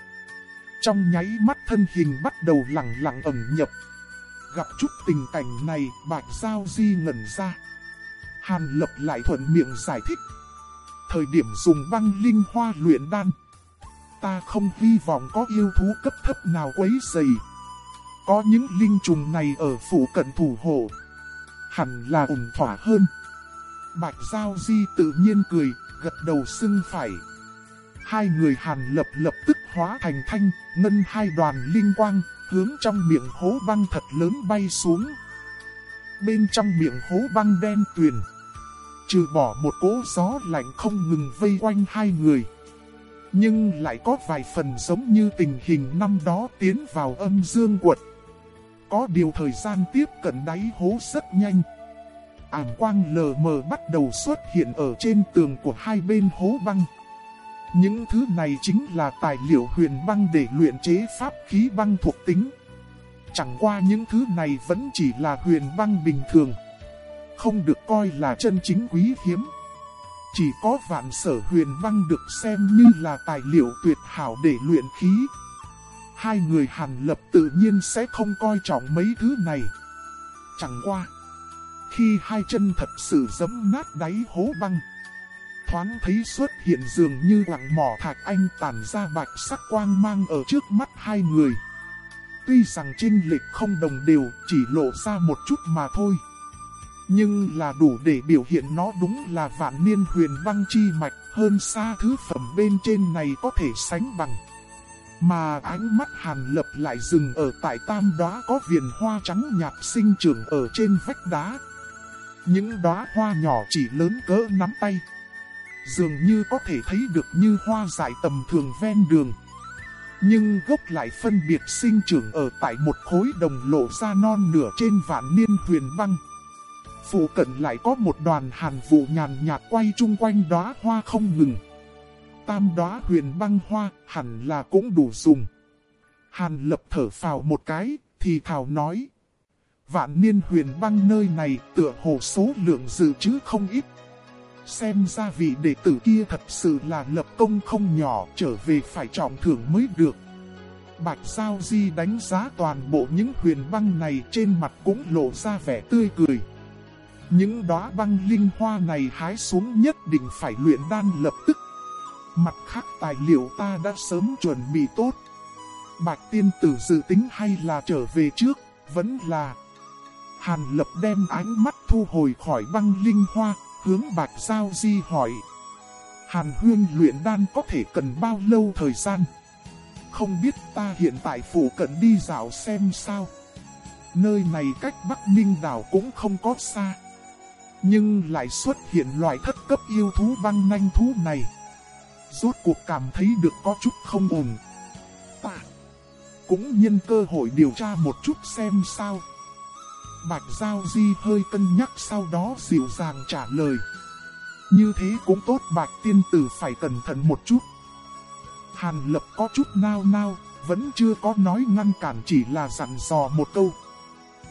Trong nháy mắt thân hình bắt đầu lặng lặng ẩn nhập. Gặp chút tình cảnh này, bạch giao di ngẩn ra. Hàn lập lại thuận miệng giải thích. Thời điểm dùng băng linh hoa luyện đan. Ta không hy vọng có yêu thú cấp thấp nào quấy dày. Có những linh trùng này ở phủ cận thủ hộ. Hẳn là ủng thỏa hơn. Bạch Giao Di tự nhiên cười, gật đầu xưng phải. Hai người hàn lập lập tức hóa thành thanh, ngân hai đoàn linh quang, hướng trong miệng hố băng thật lớn bay xuống. Bên trong miệng hố băng đen tuyền, trừ bỏ một cỗ gió lạnh không ngừng vây quanh hai người. Nhưng lại có vài phần giống như tình hình năm đó tiến vào âm dương quật. Có điều thời gian tiếp cận đáy hố rất nhanh. Ảm quang lờ mờ bắt đầu xuất hiện ở trên tường của hai bên hố băng. Những thứ này chính là tài liệu huyền băng để luyện chế pháp khí băng thuộc tính. Chẳng qua những thứ này vẫn chỉ là huyền băng bình thường. Không được coi là chân chính quý hiếm. Chỉ có vạn sở huyền văn được xem như là tài liệu tuyệt hảo để luyện khí. Hai người hàn lập tự nhiên sẽ không coi trọng mấy thứ này. Chẳng qua. Khi hai chân thật sự giấm nát đáy hố băng. Thoáng thấy xuất hiện dường như lặng mỏ thạch anh tản ra bạch sắc quang mang ở trước mắt hai người. Tuy rằng trinh lịch không đồng đều, chỉ lộ ra một chút mà thôi. Nhưng là đủ để biểu hiện nó đúng là vạn niên huyền băng chi mạch, hơn xa thứ phẩm bên trên này có thể sánh bằng. Mà ánh mắt hàn lập lại dừng ở tại tam đóa có viền hoa trắng nhạt sinh trưởng ở trên vách đá. Những đóa hoa nhỏ chỉ lớn cỡ nắm tay. Dường như có thể thấy được như hoa dại tầm thường ven đường. Nhưng gốc lại phân biệt sinh trưởng ở tại một khối đồng lộ ra non nửa trên vạn niên huyền băng. Phụ cận lại có một đoàn hàn vụ nhàn nhạt quay chung quanh đóa hoa không ngừng. Tam đóa huyền băng hoa hẳn là cũng đủ dùng. Hàn lập thở phào một cái, thì thảo nói. Vạn niên huyền băng nơi này tựa hồ số lượng dự trữ không ít. Xem ra vị đệ tử kia thật sự là lập công không nhỏ trở về phải trọng thưởng mới được. Bạch Sao Di đánh giá toàn bộ những huyền băng này trên mặt cũng lộ ra vẻ tươi cười. Những đóa băng linh hoa này hái xuống nhất định phải luyện đan lập tức. Mặt khác tài liệu ta đã sớm chuẩn bị tốt. Bạch tiên tử dự tính hay là trở về trước, vẫn là... Hàn lập đem ánh mắt thu hồi khỏi băng linh hoa, hướng bạch giao di hỏi. Hàn huyên luyện đan có thể cần bao lâu thời gian? Không biết ta hiện tại phủ cận đi dạo xem sao. Nơi này cách Bắc Minh đảo cũng không có xa. Nhưng lại xuất hiện loại thất cấp yêu thú băng nanh thú này. Rốt cuộc cảm thấy được có chút không ổn. Ta cũng nhân cơ hội điều tra một chút xem sao. Bạch Giao Di hơi cân nhắc sau đó dịu dàng trả lời. Như thế cũng tốt Bạch Tiên Tử phải cẩn thận một chút. Hàn Lập có chút nao nao, vẫn chưa có nói ngăn cản chỉ là dặn dò một câu.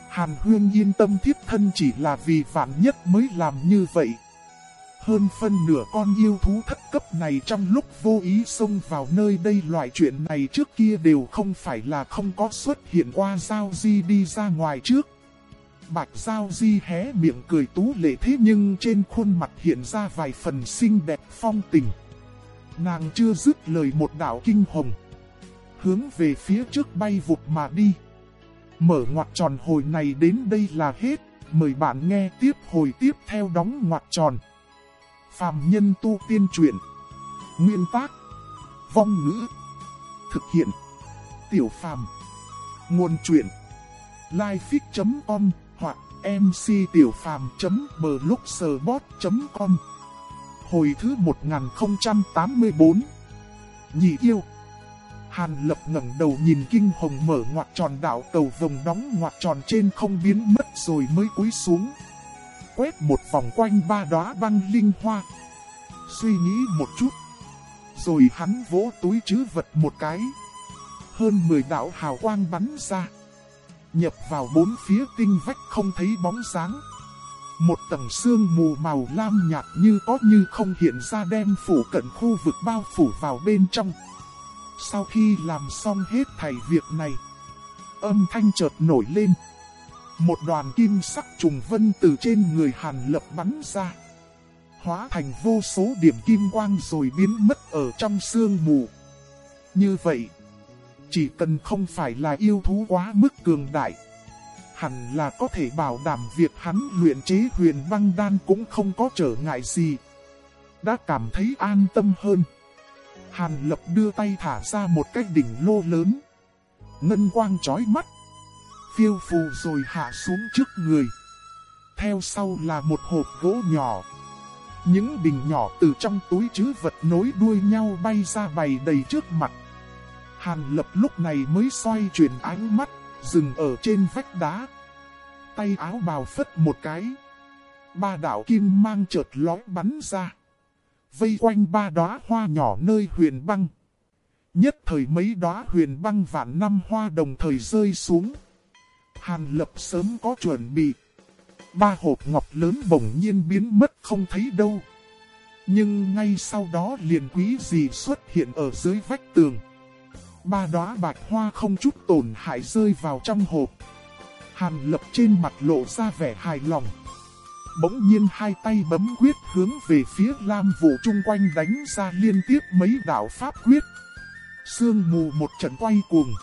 Hàn Huyên yên tâm thiếp thân chỉ là vì vạn nhất mới làm như vậy. Hơn phân nửa con yêu thú thất cấp này trong lúc vô ý xông vào nơi đây loại chuyện này trước kia đều không phải là không có xuất hiện qua Giao Di đi ra ngoài trước. Bạch Giao Di hé miệng cười tú lệ thế nhưng trên khuôn mặt hiện ra vài phần xinh đẹp phong tình. Nàng chưa dứt lời một đạo kinh hồng. Hướng về phía trước bay vụt mà đi. Mở ngoặt tròn hồi này đến đây là hết. Mời bạn nghe tiếp hồi tiếp theo đóng ngoặt tròn. Phạm nhân tu tiên truyện. Nguyên tác. Vong ngữ. Thực hiện. Tiểu phàm. Nguồn truyện. Lifefix.com hoặc mctiểupham.blogspot.com Hồi thứ 1084 Nhị yêu Hàn lập ngẩng đầu nhìn kinh hồng mở ngoặt tròn đảo cầu vòng đóng ngoặt tròn trên không biến mất rồi mới cúi xuống. Quét một vòng quanh ba đóa băng linh hoa. Suy nghĩ một chút. Rồi hắn vỗ túi chứ vật một cái. Hơn 10 đạo hào quang bắn ra nhập vào bốn phía tinh vách không thấy bóng sáng. Một tầng sương mù màu lam nhạt như có như không hiện ra đem phủ cận khu vực bao phủ vào bên trong. Sau khi làm xong hết thảy việc này, âm thanh chợt nổi lên. Một đoàn kim sắc trùng vân từ trên người Hàn Lập bắn ra. Hóa thành vô số điểm kim quang rồi biến mất ở trong sương mù. Như vậy, chỉ cần không phải là yêu thú quá mức cường đại. Hẳn là có thể bảo đảm việc hắn luyện chế huyền băng đan cũng không có trở ngại gì. Đã cảm thấy an tâm hơn. Hàn lập đưa tay thả ra một cái đỉnh lô lớn. Ngân quang chói mắt. Phiêu phù rồi hạ xuống trước người. Theo sau là một hộp gỗ nhỏ. Những bình nhỏ từ trong túi chứ vật nối đuôi nhau bay ra bày đầy trước mặt. Hàn lập lúc này mới xoay chuyển ánh mắt, dừng ở trên vách đá. Tay áo bào phất một cái. Ba Đảo kim mang chợt lói bắn ra. Vây quanh ba đóa hoa nhỏ nơi huyền băng. Nhất thời mấy đóa huyền băng vạn năm hoa đồng thời rơi xuống. Hàn lập sớm có chuẩn bị. Ba hộp ngọc lớn bỗng nhiên biến mất không thấy đâu. Nhưng ngay sau đó liền quý gì xuất hiện ở dưới vách tường ba đóa bạch hoa không chút tổn hại rơi vào trong hộp. Hàn lập trên mặt lộ ra vẻ hài lòng. Bỗng nhiên hai tay bấm quyết hướng về phía Lam Vũ chung quanh đánh ra liên tiếp mấy đạo pháp quyết. Sương mù một trận quay cuồng.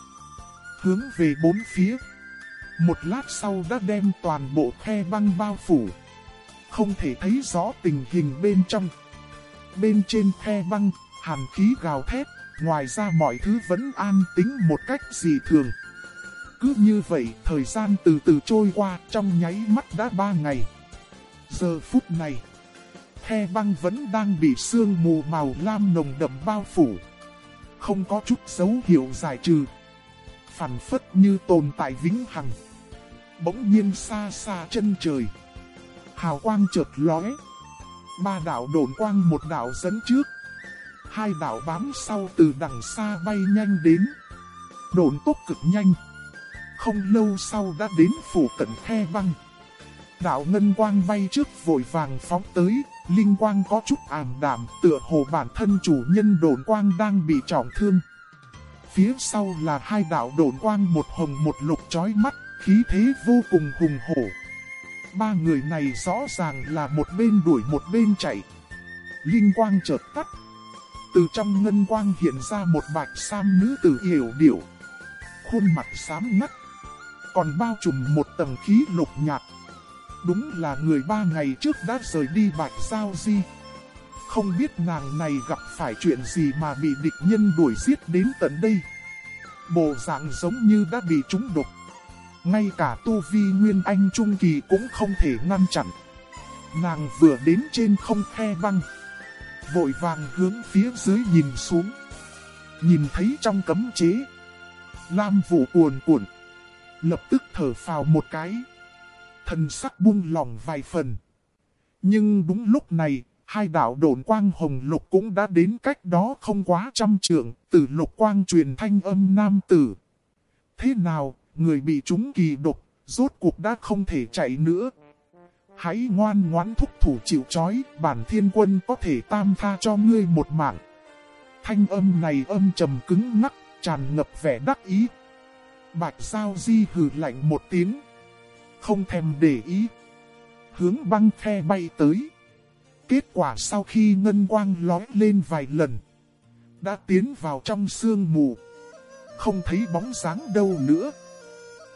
Hướng về bốn phía. Một lát sau đã đem toàn bộ khe băng bao phủ. Không thể thấy rõ tình hình bên trong. Bên trên khe băng, hàn khí gào thét, Ngoài ra mọi thứ vẫn an tính một cách dị thường. Cứ như vậy, thời gian từ từ trôi qua trong nháy mắt đã ba ngày. Giờ phút này, khe băng vẫn đang bị sương mù màu lam nồng đậm bao phủ. Không có chút dấu hiệu giải trừ. Phản phất như tồn tại vĩnh hằng. Bỗng nhiên xa xa chân trời. Hào quang chợt lóe. Ba đạo đồn quang một đạo dẫn trước. Hai đạo bám sau từ đằng xa bay nhanh đến. Đồn tốc cực nhanh. Không lâu sau đã đến phủ cận khe băng. Đạo ngân quang bay trước vội vàng phóng tới, linh quang có chút ảm đạm, tựa hồ bản thân chủ nhân đồn quang đang bị trọng thương. Phía sau là hai đạo đồn quang một hồng một lục chói mắt, khí thế vô cùng hùng hổ. Ba người này rõ ràng là một bên đuổi một bên chạy. Linh quang chợt tắt. Từ trong ngân quang hiện ra một bạch sam nữ tử hiểu điệu. Khuôn mặt xám ngắt. Còn bao trùm một tầng khí lục nhạt. Đúng là người ba ngày trước đã rời đi bạch sao di. Không biết nàng này gặp phải chuyện gì mà bị địch nhân đuổi giết đến tận đây. Bộ dạng giống như đã bị trúng độc. Ngay cả tu vi Nguyên Anh Trung Kỳ cũng không thể ngăn chặn. Nàng vừa đến trên không khe băng. Vội vàng hướng phía dưới nhìn xuống. Nhìn thấy trong cấm chế. Lam vụ cuồn cuộn. Lập tức thở phào một cái. Thần sắc buông lòng vài phần. Nhưng đúng lúc này, hai đạo đồn quang hồng lục cũng đã đến cách đó không quá trăm trượng, từ lục quang truyền thanh âm nam tử. Thế nào, người bị chúng kỳ độc, rốt cuộc đã không thể chạy nữa. Hãy ngoan ngoãn thúc thủ chịu chói, bản thiên quân có thể tam tha cho ngươi một mạng. Thanh âm này âm trầm cứng ngắc, tràn ngập vẻ đắc ý. Bạch Giao Di hừ lạnh một tiếng. Không thèm để ý. Hướng băng khe bay tới. Kết quả sau khi ngân quang lói lên vài lần. Đã tiến vào trong sương mù. Không thấy bóng dáng đâu nữa.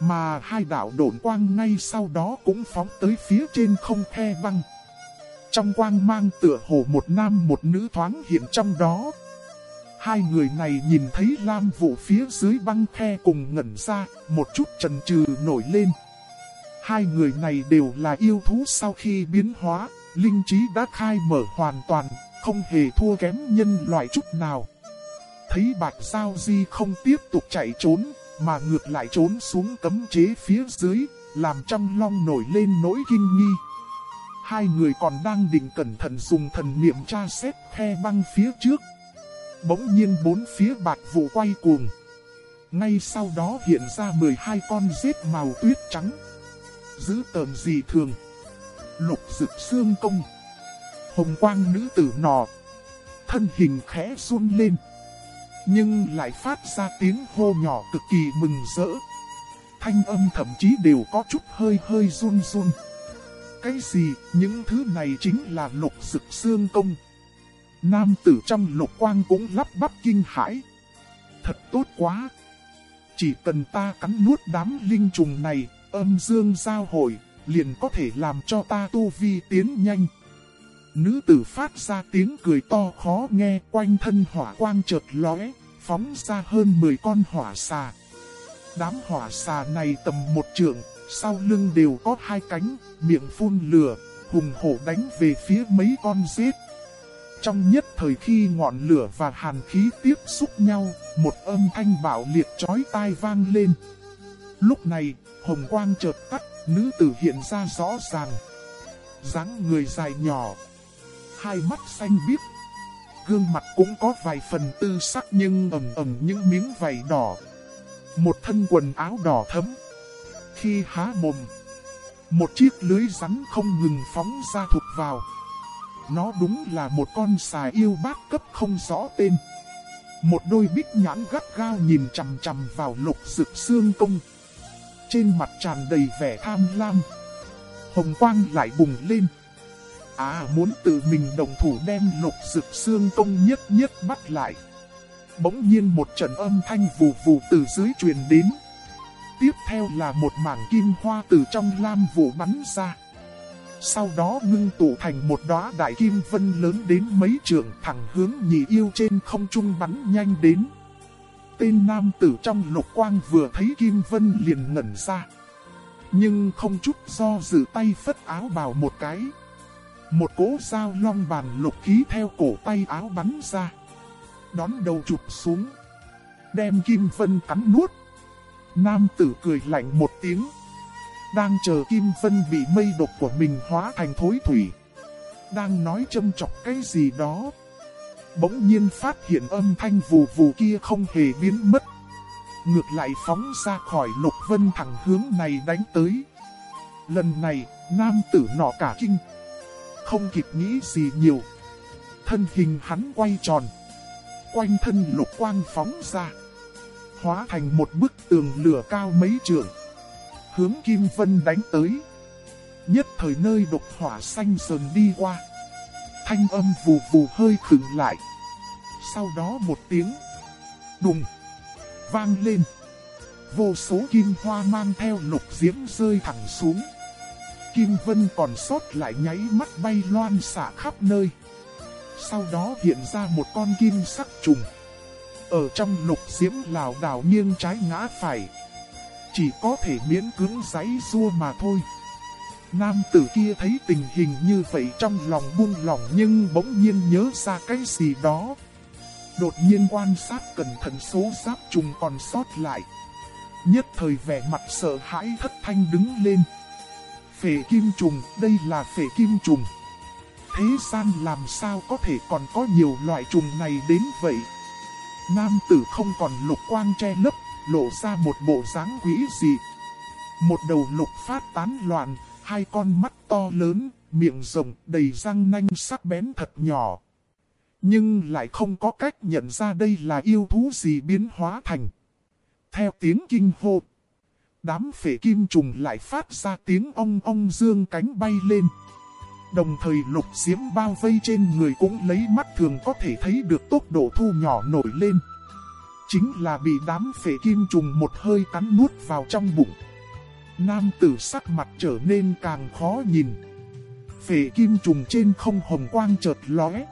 Mà hai đạo độn quang ngay sau đó cũng phóng tới phía trên không khe băng. Trong quang mang tựa hồ một nam một nữ thoáng hiện trong đó. Hai người này nhìn thấy lam vụ phía dưới băng khe cùng ngẩn ra, một chút trần trừ nổi lên. Hai người này đều là yêu thú sau khi biến hóa, linh trí đã khai mở hoàn toàn, không hề thua kém nhân loại chút nào. Thấy Bạch Giao Di không tiếp tục chạy trốn, mà ngược lại trốn xuống cấm chế phía dưới, làm trong long nổi lên nỗi kinh nghi. Hai người còn đang định cẩn thận dùng thần niệm tra xét khe băng phía trước. Bỗng nhiên bốn phía bạc vụ quay cuồng. Ngay sau đó hiện ra 12 con rết màu tuyết trắng dữ tờn gì thường. Lục rực xương công. Hồng quang nữ tử nọ. Thân hình khẽ run lên nhưng lại phát ra tiếng hô nhỏ cực kỳ mừng rỡ. Thanh âm thậm chí đều có chút hơi hơi run run. Cái gì, những thứ này chính là lục sực xương công. Nam tử trong lục quang cũng lắp bắp kinh hãi. Thật tốt quá. Chỉ cần ta cắn nuốt đám linh trùng này, âm dương giao hội, liền có thể làm cho ta tu vi tiến nhanh. Nữ tử phát ra tiếng cười to khó nghe quanh thân hỏa quang chợt lóe, phóng ra hơn 10 con hỏa xà. Đám hỏa xà này tầm một trượng, sau lưng đều có hai cánh, miệng phun lửa, hùng hổ đánh về phía mấy con giết. Trong nhất thời khi ngọn lửa và hàn khí tiếp xúc nhau, một âm thanh bạo liệt chói tai vang lên. Lúc này, hồng quang chợt tắt, nữ tử hiện ra rõ ràng. dáng người dài nhỏ, hai mắt xanh biếc, gương mặt cũng có vài phần tư sắc nhưng ẩm ẩm những miếng vảy đỏ. Một thân quần áo đỏ thấm. Khi há mồm, một chiếc lưới rắn không ngừng phóng ra thụt vào. Nó đúng là một con xà yêu bát cấp không rõ tên. Một đôi bích nhãn gắt gao nhìn chằm chằm vào lục sực xương công. Trên mặt tràn đầy vẻ tham lam. Hồng quang lại bùng lên. À muốn tự mình đồng thủ đem lục dực xương công nhất nhất bắt lại. Bỗng nhiên một trận âm thanh vù vù từ dưới truyền đến. Tiếp theo là một mảng kim hoa từ trong lam vụ bắn ra. Sau đó ngưng tụ thành một đóa đại kim vân lớn đến mấy trường thẳng hướng nhị yêu trên không trung bắn nhanh đến. Tên nam tử trong lục quang vừa thấy kim vân liền ngẩn ra. Nhưng không chút do dự tay phất áo bào một cái Một cỗ dao long bàn lục khí theo cổ tay áo bắn ra. Đón đầu chụp xuống. Đem Kim Vân cắn nuốt. Nam tử cười lạnh một tiếng. Đang chờ Kim Vân bị mây độc của mình hóa thành thối thủy. Đang nói châm chọc cái gì đó. Bỗng nhiên phát hiện âm thanh vù vù kia không hề biến mất. Ngược lại phóng ra khỏi lục vân thẳng hướng này đánh tới. Lần này, nam tử nọ cả kinh. Không kịp nghĩ gì nhiều. Thân hình hắn quay tròn. Quanh thân lục quang phóng ra. Hóa thành một bức tường lửa cao mấy trượng. Hướng Kim Vân đánh tới. Nhất thời nơi độc hỏa xanh sờn đi qua. Thanh âm vù vù hơi khựng lại. Sau đó một tiếng. Đùng. Vang lên. Vô số kim hoa mang theo lục diễm rơi thẳng xuống. Kim Vân còn sót lại nháy mắt bay loan xả khắp nơi. Sau đó hiện ra một con kim sắc trùng. Ở trong lục diễm lào đảo nghiêng trái ngã phải. Chỉ có thể miễn cưỡng giấy rua mà thôi. Nam tử kia thấy tình hình như vậy trong lòng buông lòng nhưng bỗng nhiên nhớ ra cái gì đó. Đột nhiên quan sát cẩn thận số giáp trùng còn sót lại. Nhất thời vẻ mặt sợ hãi thất thanh đứng lên. Phệ kim trùng, đây là phệ kim trùng. Thế gian làm sao có thể còn có nhiều loại trùng này đến vậy? Nam tử không còn lục quang che lấp, lộ ra một bộ dáng quỷ dị. Một đầu lục phát tán loạn, hai con mắt to lớn, miệng rộng, đầy răng nanh sắc bén thật nhỏ. Nhưng lại không có cách nhận ra đây là yêu thú gì biến hóa thành. Theo tiếng kinh hô, đám phệ kim trùng lại phát ra tiếng ong ong dương cánh bay lên. Đồng thời lục diễm bao vây trên người cũng lấy mắt thường có thể thấy được tốc độ thu nhỏ nổi lên. Chính là bị đám phệ kim trùng một hơi cắn nuốt vào trong bụng. Nam tử sắc mặt trở nên càng khó nhìn. Phệ kim trùng trên không hồng quang chợt lóe.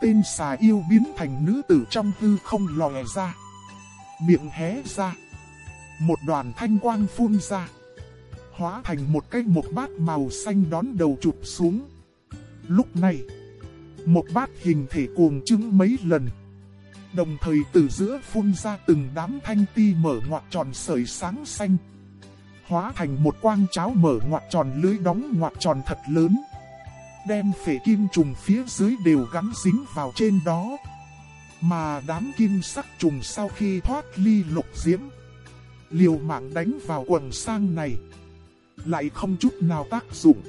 Tên xà yêu biến thành nữ tử trong hư không lòe ra. Miệng hé ra. Một đoàn thanh quang phun ra. Hóa thành một cái một bát màu xanh đón đầu chụp xuống. Lúc này, một bát hình thể cuồng trứng mấy lần. Đồng thời từ giữa phun ra từng đám thanh ti mở ngoặt tròn sợi sáng xanh. Hóa thành một quang cháo mở ngoặt tròn lưới đóng ngoặt tròn thật lớn. Đem phể kim trùng phía dưới đều gắn dính vào trên đó. Mà đám kim sắc trùng sau khi thoát ly lục diễm. Liều mạng đánh vào quần sang này. Lại không chút nào tác dụng.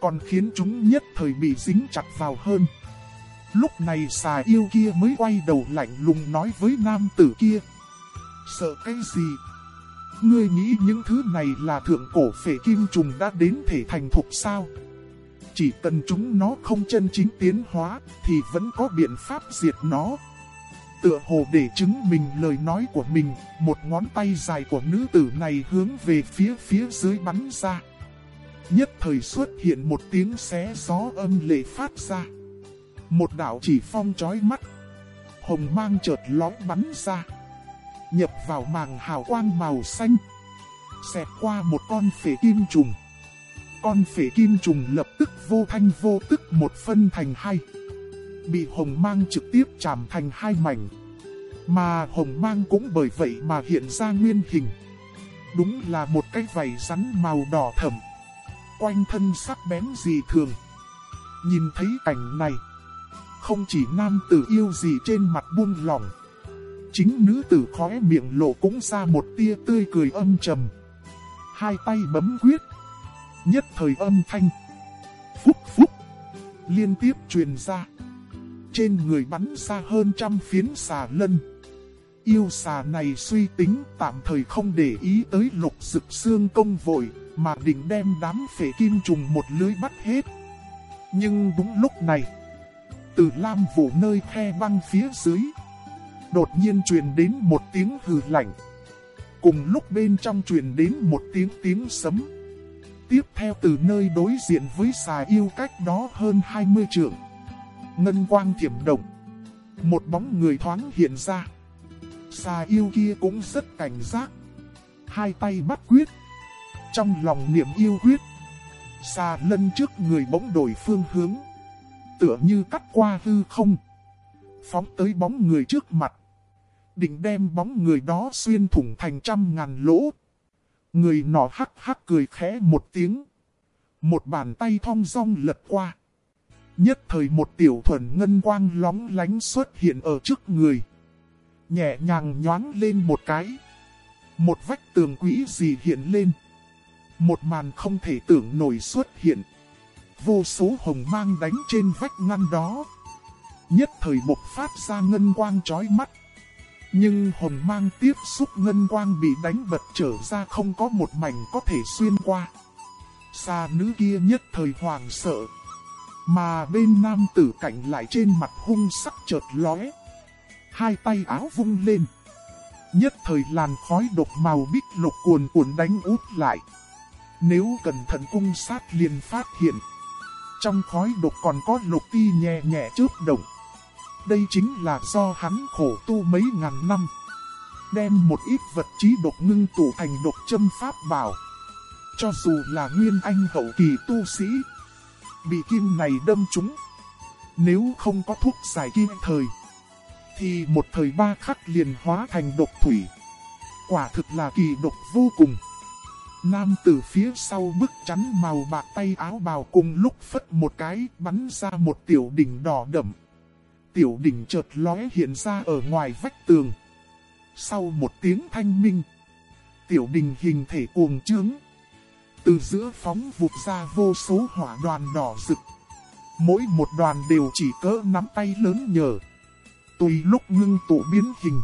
Còn khiến chúng nhất thời bị dính chặt vào hơn. Lúc này xà yêu kia mới quay đầu lạnh lùng nói với nam tử kia. Sợ cái gì? Ngươi nghĩ những thứ này là thượng cổ phệ kim trùng đã đến thể thành thục sao? Chỉ cần chúng nó không chân chính tiến hóa thì vẫn có biện pháp diệt nó. Tựa hồ để chứng minh lời nói của mình, một ngón tay dài của nữ tử này hướng về phía phía dưới bắn ra. Nhất thời xuất hiện một tiếng xé gió âm lệ phát ra. Một đạo chỉ phong chói mắt. Hồng mang chợt lói bắn ra. Nhập vào màng hào quang màu xanh. Xẹt qua một con phể kim trùng. Con phể kim trùng lập tức vô thanh vô tức một phân thành hai. Bị hồng mang trực tiếp chạm thành hai mảnh. Mà hồng mang cũng bởi vậy mà hiện ra nguyên hình. Đúng là một cái vảy rắn màu đỏ thẫm. Quanh thân sắc bén dị thường. Nhìn thấy cảnh này. Không chỉ nam tử yêu gì trên mặt buông lòng. Chính nữ tử khóe miệng lộ cũng ra một tia tươi cười âm trầm. Hai tay bấm quyết. Nhất thời âm thanh. Phúc phúc. Liên tiếp truyền ra. Trên người bắn ra hơn trăm phiến xà lân. Yêu xà này suy tính tạm thời không để ý tới lục sực xương công vội, mà định đem đám phể kim trùng một lưới bắt hết. Nhưng đúng lúc này, từ lam vụ nơi khe băng phía dưới, đột nhiên truyền đến một tiếng hừ lạnh. Cùng lúc bên trong truyền đến một tiếng tiếng sấm. Tiếp theo từ nơi đối diện với xà yêu cách đó hơn 20 trượng. Ngân quang thiểm động. Một bóng người thoáng hiện ra. Xà yêu kia cũng rất cảnh giác. Hai tay bắt quyết. Trong lòng niệm yêu quyết. Xà lân trước người bỗng đổi phương hướng. Tựa như cắt qua hư không. Phóng tới bóng người trước mặt. Định đem bóng người đó xuyên thủng thành trăm ngàn lỗ. Người nọ hắc hắc cười khẽ một tiếng. Một bàn tay thong dong lật qua. Nhất thời một tiểu thuần ngân quang lóng lánh xuất hiện ở trước người. Nhẹ nhàng nhoáng lên một cái. Một vách tường quỹ gì hiện lên. Một màn không thể tưởng nổi xuất hiện. Vô số hồng mang đánh trên vách ngăn đó. Nhất thời bộc phát ra ngân quang chói mắt. Nhưng hồng mang tiếp xúc ngân quang bị đánh bật trở ra không có một mảnh có thể xuyên qua. Xa nữ kia nhất thời hoàng sợ. Mà bên nam tử cảnh lại trên mặt hung sắc chợt lóe. Hai tay áo vung lên. Nhất thời làn khói độc màu bích lục cuồn cuộn đánh út lại. Nếu cẩn thận cung sát liền phát hiện. Trong khói độc còn có lục ti nhẹ nhẹ chớp động. Đây chính là do hắn khổ tu mấy ngàn năm. Đem một ít vật trí độc ngưng tụ thành độc châm pháp bảo. Cho dù là nguyên anh hậu kỳ tu sĩ. Bị kim này đâm trúng. Nếu không có thuốc giải kim thời. Thì một thời ba khắc liền hóa thành độc thủy. Quả thực là kỳ độc vô cùng. Nam từ phía sau bức chắn màu bạc tay áo bào cùng lúc phất một cái, bắn ra một tiểu đỉnh đỏ đậm. Tiểu đỉnh chợt lóe hiện ra ở ngoài vách tường. Sau một tiếng thanh minh, tiểu đỉnh hình thể cuồng trướng. Từ giữa phóng vụt ra vô số hỏa đoàn đỏ rực. Mỗi một đoàn đều chỉ cỡ nắm tay lớn nhờ. Tùy lúc ngưng tụ biến hình.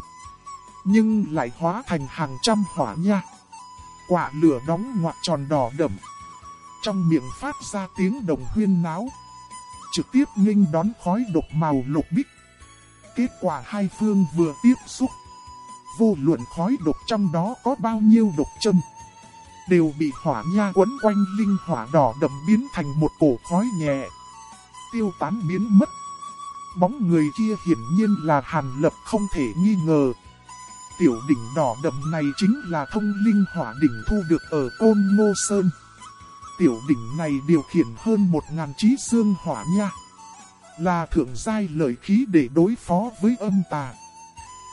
Nhưng lại hóa thành hàng trăm hỏa nha. Quả lửa đóng ngoặt tròn đỏ đậm. Trong miệng phát ra tiếng đồng huyên náo. Trực tiếp nghênh đón khói độc màu lục bích. Kết quả hai phương vừa tiếp xúc. Vô luận khói độc trong đó có bao nhiêu độc châm. Đều bị hỏa nha quấn quanh linh hỏa đỏ đậm biến thành một cổ khói nhẹ. Tiêu tán biến mất. Bóng người kia hiển nhiên là Hàn Lập không thể nghi ngờ. Tiểu đỉnh đỏ đậm này chính là thông linh hỏa đỉnh thu được ở Côn Ngô Sơn. Tiểu đỉnh này điều khiển hơn một ngàn trí xương hỏa nha. Là thượng giai lợi khí để đối phó với âm tà.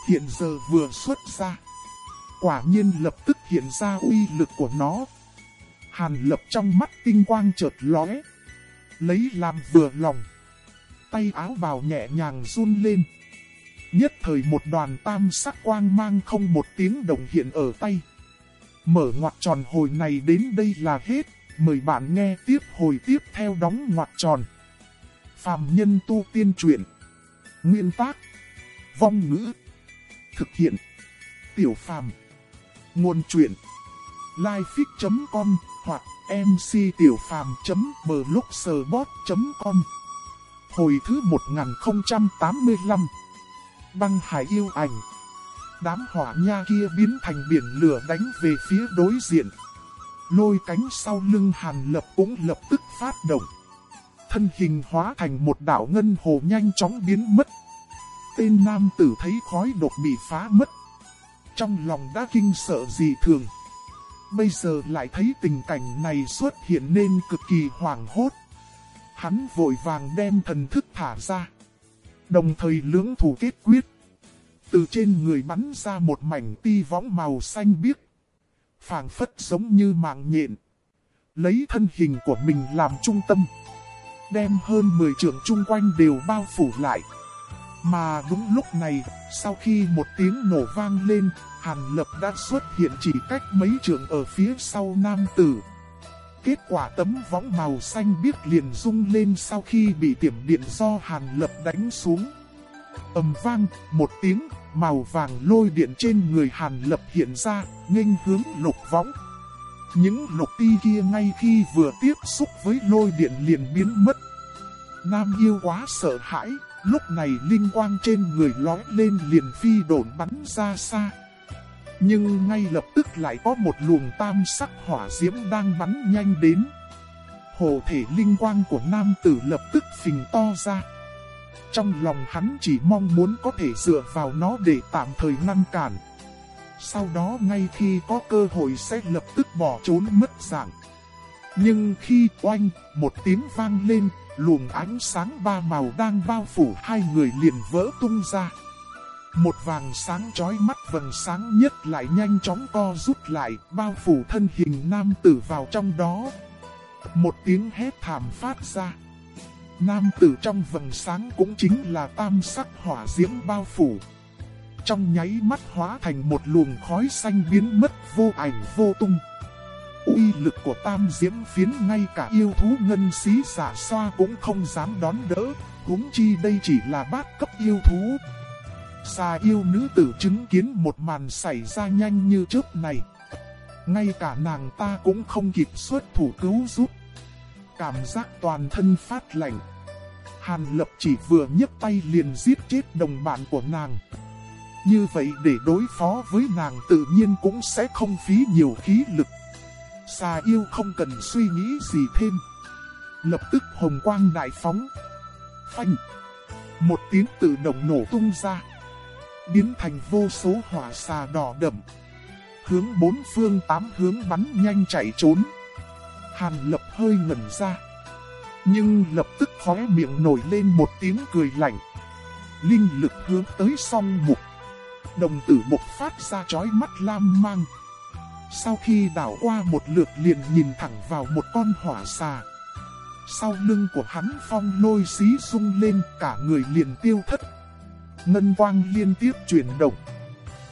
Hiện giờ vừa xuất ra. Quả nhiên lập tức hiện ra uy lực của nó. Hàn lập trong mắt tinh quang chợt lóe. Lấy làm vừa lòng. Tay áo bào nhẹ nhàng run lên. Nhất thời một đoàn tam sắc quang mang không một tiếng đồng hiện ở tay. Mở ngoặt tròn hồi này đến đây là hết, mời bạn nghe tiếp hồi tiếp theo đóng ngoặt tròn. Phạm nhân tu tiên truyện. Nguyên tác. Vong ngữ. Thực hiện. Tiểu phàm. Nguồn truyện. Lifefix.com hoặc mctiểupham.blogspot.com Hồi thứ 1085 băng hải yêu ảnh. Đám hỏa nha kia biến thành biển lửa đánh về phía đối diện. Lôi cánh sau lưng hàn lập cũng lập tức phát động. Thân hình hóa thành một đảo ngân hồ nhanh chóng biến mất. Tên nam tử thấy khói đột bị phá mất. Trong lòng đã kinh sợ gì thường. Bây giờ lại thấy tình cảnh này xuất hiện nên cực kỳ hoảng hốt. Hắn vội vàng đem thần thức thả ra. Đồng thời lưỡng thủ kết quyết. Từ trên người bắn ra một mảnh ti võng màu xanh biếc phảng phất giống như mạng nhện. Lấy thân hình của mình làm trung tâm. Đem hơn 10 trường chung quanh đều bao phủ lại. Mà đúng lúc này, sau khi một tiếng nổ vang lên, Hàn Lập đã xuất hiện chỉ cách mấy trường ở phía sau nam tử. Kết quả tấm võng màu xanh biếc liền rung lên sau khi bị tiểm điện do Hàn Lập đánh xuống. ầm vang, một tiếng, màu vàng lôi điện trên người Hàn Lập hiện ra, nghênh hướng lục võng. Những lục ti kia ngay khi vừa tiếp xúc với lôi điện liền biến mất. Nam yêu quá sợ hãi, lúc này linh quang trên người lói lên liền phi đồn bắn ra xa. Nhưng ngay lập tức lại có một luồng tam sắc hỏa diễm đang bắn nhanh đến. Hồ thể linh quang của nam tử lập tức phình to ra. Trong lòng hắn chỉ mong muốn có thể dựa vào nó để tạm thời ngăn cản. Sau đó ngay khi có cơ hội sẽ lập tức bỏ trốn mất dạng. Nhưng khi oanh, một tiếng vang lên, luồng ánh sáng ba màu đang bao phủ hai người liền vỡ tung ra. Một vàng sáng chói mắt vầng sáng nhất lại nhanh chóng co rút lại, bao phủ thân hình nam tử vào trong đó. Một tiếng hét thảm phát ra. Nam tử trong vầng sáng cũng chính là tam sắc hỏa diễm bao phủ. Trong nháy mắt hóa thành một luồng khói xanh biến mất vô ảnh vô tung. uy lực của tam diễm phiến ngay cả yêu thú ngân xí giả xoa cũng không dám đón đỡ, huống chi đây chỉ là bát cấp yêu thú. Xà yêu nữ tử chứng kiến một màn xảy ra nhanh như chớp này. Ngay cả nàng ta cũng không kịp xuất thủ cứu giúp. Cảm giác toàn thân phát lạnh. Hàn lập chỉ vừa nhấc tay liền giết chết đồng bạn của nàng. Như vậy để đối phó với nàng tự nhiên cũng sẽ không phí nhiều khí lực. Xà yêu không cần suy nghĩ gì thêm. Lập tức hồng quang đại phóng. Phanh. Một tiếng tự động nổ tung ra. Biến thành vô số hỏa xà đỏ đậm. Hướng bốn phương tám hướng bắn nhanh chạy trốn. Hàn lập hơi ngẩn ra. Nhưng lập tức khóe miệng nổi lên một tiếng cười lạnh. Linh lực hướng tới song mục. Đồng tử bộc phát ra chói mắt lam mang. Sau khi đảo qua một lượt liền nhìn thẳng vào một con hỏa xà. Sau lưng của hắn phong lôi xí sung lên cả người liền tiêu thất. Ngân quang liên tiếp chuyển động.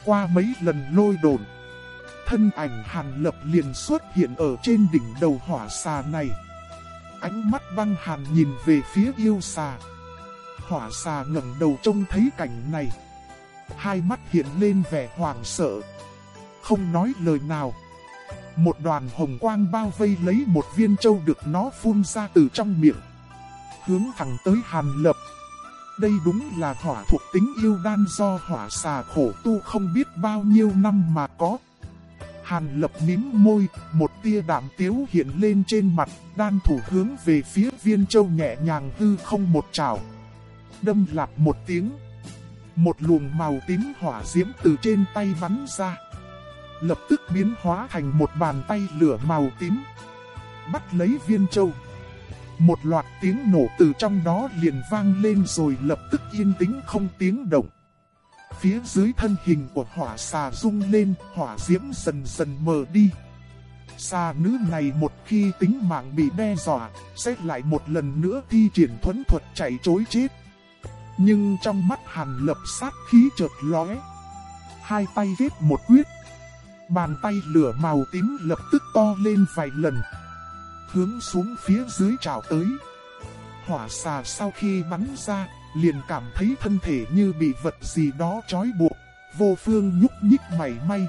Qua mấy lần lôi đồn. Thân ảnh hàn lập liền xuất hiện ở trên đỉnh đầu hỏa xà này. Ánh mắt băng hàn nhìn về phía yêu xà. Hỏa xà ngẩng đầu trông thấy cảnh này. Hai mắt hiện lên vẻ hoảng sợ. Không nói lời nào. Một đoàn hồng quang bao vây lấy một viên châu được nó phun ra từ trong miệng. Hướng thẳng tới hàn lập. Đây đúng là hỏa thuộc tính yêu đan do hỏa xà khổ tu không biết bao nhiêu năm mà có. Hàn lập mím môi, một tia đạm tiếu hiện lên trên mặt, đan thủ hướng về phía viên châu nhẹ nhàng hư không một trào. Đâm lạp một tiếng. Một luồng màu tím hỏa diễm từ trên tay bắn ra. Lập tức biến hóa thành một bàn tay lửa màu tím. Bắt lấy viên châu. Một loạt tiếng nổ từ trong đó liền vang lên rồi lập tức yên tĩnh không tiếng động. Phía dưới thân hình của hỏa xà rung lên, hỏa diễm dần dần mờ đi. Xà nữ này một khi tính mạng bị đe dọa, sẽ lại một lần nữa thi triển thuẫn thuật chạy trối chết. Nhưng trong mắt hàn lập sát khí chợt lóe. Hai tay viết một quyết. Bàn tay lửa màu tím lập tức to lên vài lần. Hướng xuống phía dưới trào tới. Hỏa xà sau khi bắn ra, liền cảm thấy thân thể như bị vật gì đó trói buộc, vô phương nhúc nhích mảy may.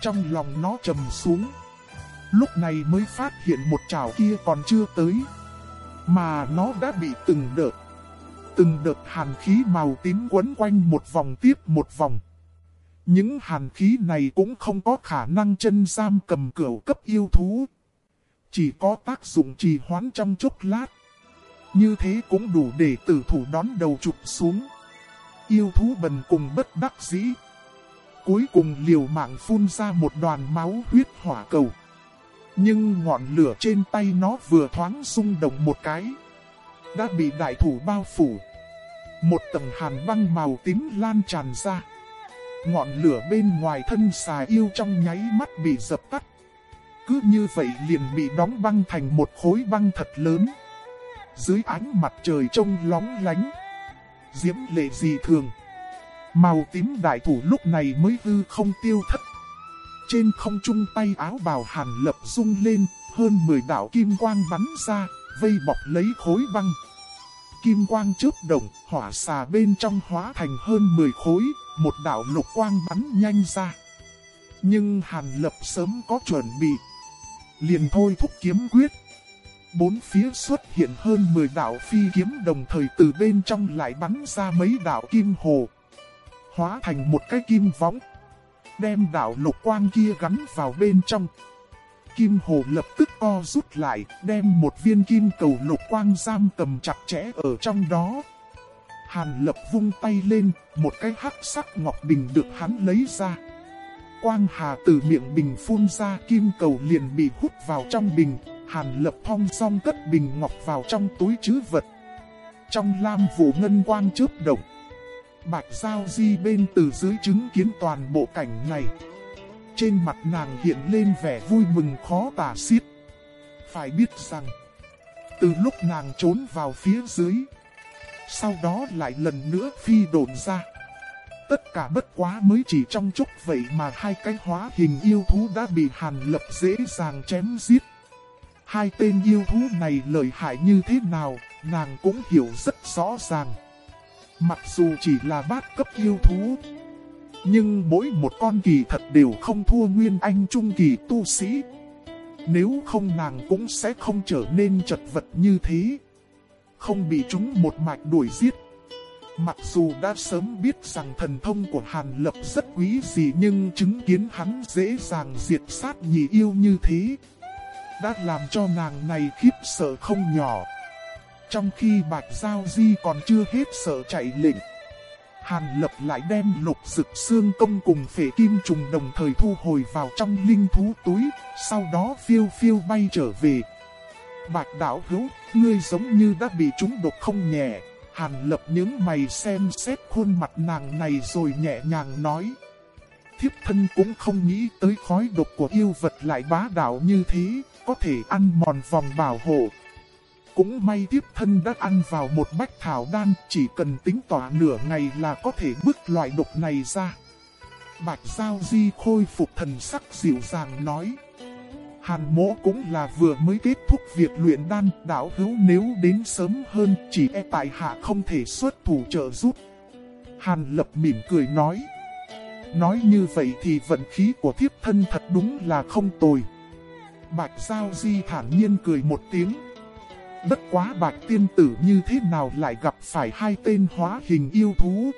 Trong lòng nó trầm xuống. Lúc này mới phát hiện một trào kia còn chưa tới. Mà nó đã bị từng đợt. Từng đợt hàn khí màu tím quấn quanh một vòng tiếp một vòng. Những hàn khí này cũng không có khả năng chân giam cầm cửu cấp yêu thú. Chỉ có tác dụng trì hoãn trong chốc lát. Như thế cũng đủ để tử thủ đón đầu chụp xuống. Yêu thú bần cùng bất đắc dĩ. Cuối cùng liều mạng phun ra một đoàn máu huyết hỏa cầu. Nhưng ngọn lửa trên tay nó vừa thoáng sung động một cái. Đã bị đại thủ bao phủ. Một tầng hàn băng màu tím lan tràn ra. Ngọn lửa bên ngoài thân xà yêu trong nháy mắt bị dập tắt. Cứ như vậy liền bị đóng băng thành một khối băng thật lớn dưới ánh mặt trời trông lóng lánh. Diễm lệ dị thường. Màu tím đại thủ lúc này mới hư không tiêu thất. Trên không trung tay áo bào hàn lập rung lên, hơn 10 đạo kim quang bắn ra, vây bọc lấy khối băng. Kim quang chớp đồng hỏa xà bên trong hóa thành hơn 10 khối, một đạo lục quang bắn nhanh ra. Nhưng hàn lập sớm có chuẩn bị. Liền thôi thúc kiếm quyết. Bốn phía xuất hiện hơn 10 đạo phi kiếm đồng thời từ bên trong lại bắn ra mấy đạo kim hồ. Hóa thành một cái kim võng. Đem đạo lục quang kia gắn vào bên trong. Kim hồ lập tức co rút lại, đem một viên kim cầu lục quang giam cầm chặt chẽ ở trong đó. Hàn lập vung tay lên, một cái hắc sắc ngọc bình được hắn lấy ra. Quang hà từ miệng bình phun ra kim cầu liền bị hút vào trong bình, Hàn lập thong song cất bình ngọc vào trong túi chứ vật. Trong lam vụ ngân quang chớp động. Bạch Giao Di bên từ dưới chứng kiến toàn bộ cảnh này. Trên mặt nàng hiện lên vẻ vui mừng khó tả xiết. Phải biết rằng, từ lúc nàng trốn vào phía dưới, sau đó lại lần nữa phi đồn ra. Tất cả bất quá mới chỉ trong chốc vậy mà hai cái hóa hình yêu thú đã bị Hàn Lập dễ dàng chém giết. Hai tên yêu thú này lợi hại như thế nào, nàng cũng hiểu rất rõ ràng. Mặc dù chỉ là bát cấp yêu thú, nhưng mỗi một con kỳ thật đều không thua Nguyên Anh Trung kỳ tu sĩ. Nếu không nàng cũng sẽ không trở nên chật vật như thế. Không bị chúng một mạch đuổi giết. Mặc dù đã sớm biết rằng thần thông của Hàn Lập rất quý gì nhưng chứng kiến hắn dễ dàng diệt sát nhị yêu như thế. Đã làm cho nàng này khiếp sợ không nhỏ. Trong khi Bạch Giao Di còn chưa hết sợ chạy lệnh. Hàn Lập lại đem lục dực xương công cùng phể kim trùng đồng thời thu hồi vào trong linh thú túi, sau đó phiêu phiêu bay trở về. Bạch đảo hữu, ngươi giống như đã bị trúng độc không nhẹ. Hàn Lập những mày xem xét khuôn mặt nàng này rồi nhẹ nhàng nói. Thiếp thân cũng không nghĩ tới khói độc của yêu vật lại bá đạo như thế, có thể ăn mòn vòng bảo hộ, cũng may tiếp thân đã ăn vào một bách thảo đan, chỉ cần tính tỏa nửa ngày là có thể bước loại độc này ra. Bạch Giao Di khôi phục thần sắc dịu dàng nói. Hàn mỗ cũng là vừa mới kết thúc việc luyện đan, đảo hữu nếu đến sớm hơn, chỉ e tại hạ không thể xuất thủ trợ giúp. Hàn lập mỉm cười nói. Nói như vậy thì vận khí của thiếp thân thật đúng là không tồi. Bạch Giao Di thản nhiên cười một tiếng. Bất quá bạch tiên tử như thế nào lại gặp phải hai tên hóa hình yêu thú.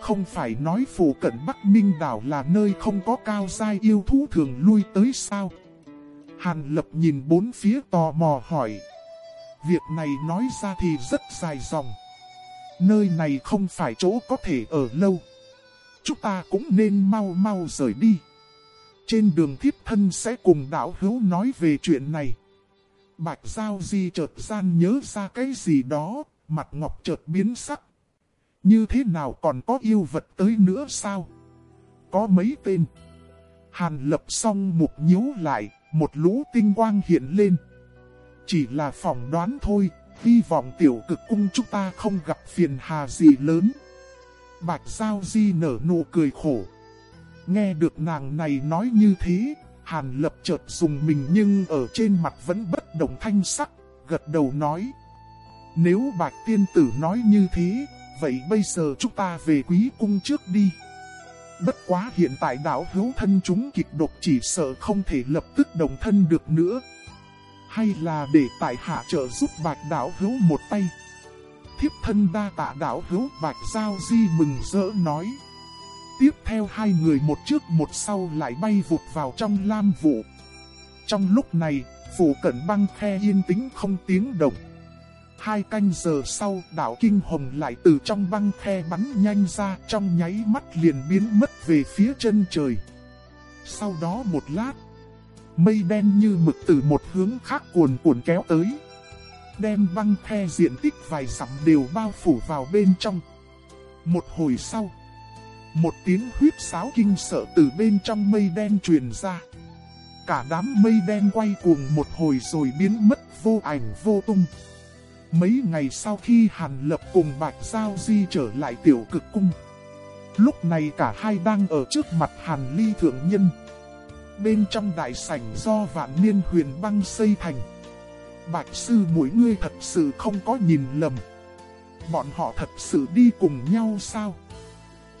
Không phải nói phủ cận Bắc Minh đảo là nơi không có cao giai yêu thú thường lui tới sao. Hàn lập nhìn bốn phía tò mò hỏi. Việc này nói ra thì rất dài dòng. Nơi này không phải chỗ có thể ở lâu. Chúng ta cũng nên mau mau rời đi. Trên đường thiếp thân sẽ cùng đảo hữu nói về chuyện này. Bạch Giao Di chợt gian nhớ ra cái gì đó, mặt ngọc chợt biến sắc. Như thế nào còn có yêu vật tới nữa sao? Có mấy tên. Hàn lập xong mục nhíu lại, một lũ tinh quang hiện lên. Chỉ là phỏng đoán thôi, hy vọng tiểu cực cung chúng ta không gặp phiền hà gì lớn. Bạch Giao Di nở nụ cười khổ. Nghe được nàng này nói như thế, Hàn lập chợt dùng mình nhưng ở trên mặt vẫn bất động thanh sắc, gật đầu nói. Nếu bạch tiên tử nói như thế, vậy bây giờ chúng ta về quý cung trước đi. Bất quá hiện tại đảo hữu thân chúng kịch độc chỉ sợ không thể lập tức đồng thân được nữa. Hay là để tại hạ trợ giúp bạch đảo hữu một tay. Thiếp thân đa tạ đảo hữu bạch giao di mừng rỡ nói. Tiếp theo hai người một trước một sau lại bay vụt vào trong lam vụ. Trong lúc này, phủ cẩn băng khe yên tĩnh không tiếng động. Hai canh giờ sau, đảo Kinh Hồng lại từ trong băng khe bắn nhanh ra trong nháy mắt liền biến mất về phía chân trời. Sau đó một lát, mây đen như mực từ một hướng khác cuồn cuộn kéo tới. Đem băng khe diện tích vài dặm đều bao phủ vào bên trong. Một hồi sau, một tiếng huyết sáo kinh sợ từ bên trong mây đen truyền ra. Cả đám mây đen quay cuồng một hồi rồi biến mất vô ảnh vô tung. Mấy ngày sau khi Hàn Lập cùng Bạch Giao Di trở lại tiểu cực cung. Lúc này cả hai đang ở trước mặt Hàn Ly Thượng Nhân. Bên trong đại sảnh do vạn niên huyền băng xây thành. Bạch sư mỗi ngươi thật sự không có nhìn lầm. Bọn họ thật sự đi cùng nhau sao?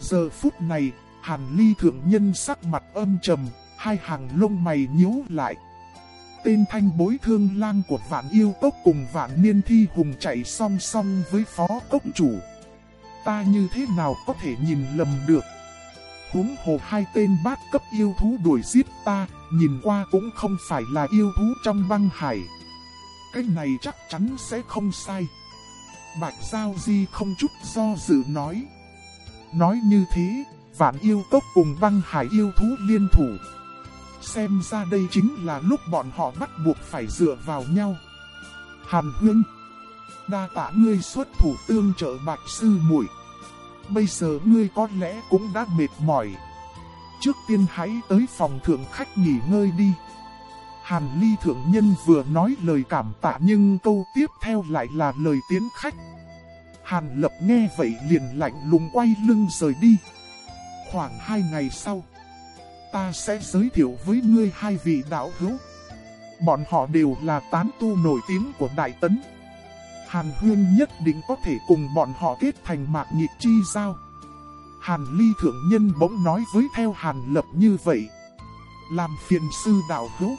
Giờ phút này, Hàn Ly thượng nhân sắc mặt âm trầm, hai hàng lông mày nhíu lại. Tên thanh bối thương lang của vạn yêu tốc cùng vạn niên thi hùng chạy song song với phó cốc chủ. Ta như thế nào có thể nhìn lầm được? Huống hồ hai tên bát cấp yêu thú đuổi giết ta, nhìn qua cũng không phải là yêu thú trong băng hải. Cái này chắc chắn sẽ không sai. Bạch Giao Di không chút do dự nói. Nói như thế, vạn yêu tốc cùng băng hải yêu thú liên thủ. Xem ra đây chính là lúc bọn họ bắt buộc phải dựa vào nhau. Hàn Huyên Đa tạ ngươi xuất thủ tương trợ bạch sư muội Bây giờ ngươi có lẽ cũng đã mệt mỏi. Trước tiên hãy tới phòng thượng khách nghỉ ngơi đi. Hàn Ly Thượng Nhân vừa nói lời cảm tạ nhưng câu tiếp theo lại là lời tiến khách. Hàn Lập nghe vậy liền lạnh lùng quay lưng rời đi. Khoảng hai ngày sau, ta sẽ giới thiệu với ngươi hai vị đạo hữu. Bọn họ đều là tán tu nổi tiếng của Đại Tấn. Hàn Huyên nhất định có thể cùng bọn họ kết thành mạc nhịp chi giao. Hàn Ly Thượng Nhân bỗng nói với theo Hàn Lập như vậy. Làm phiền sư đạo hữu.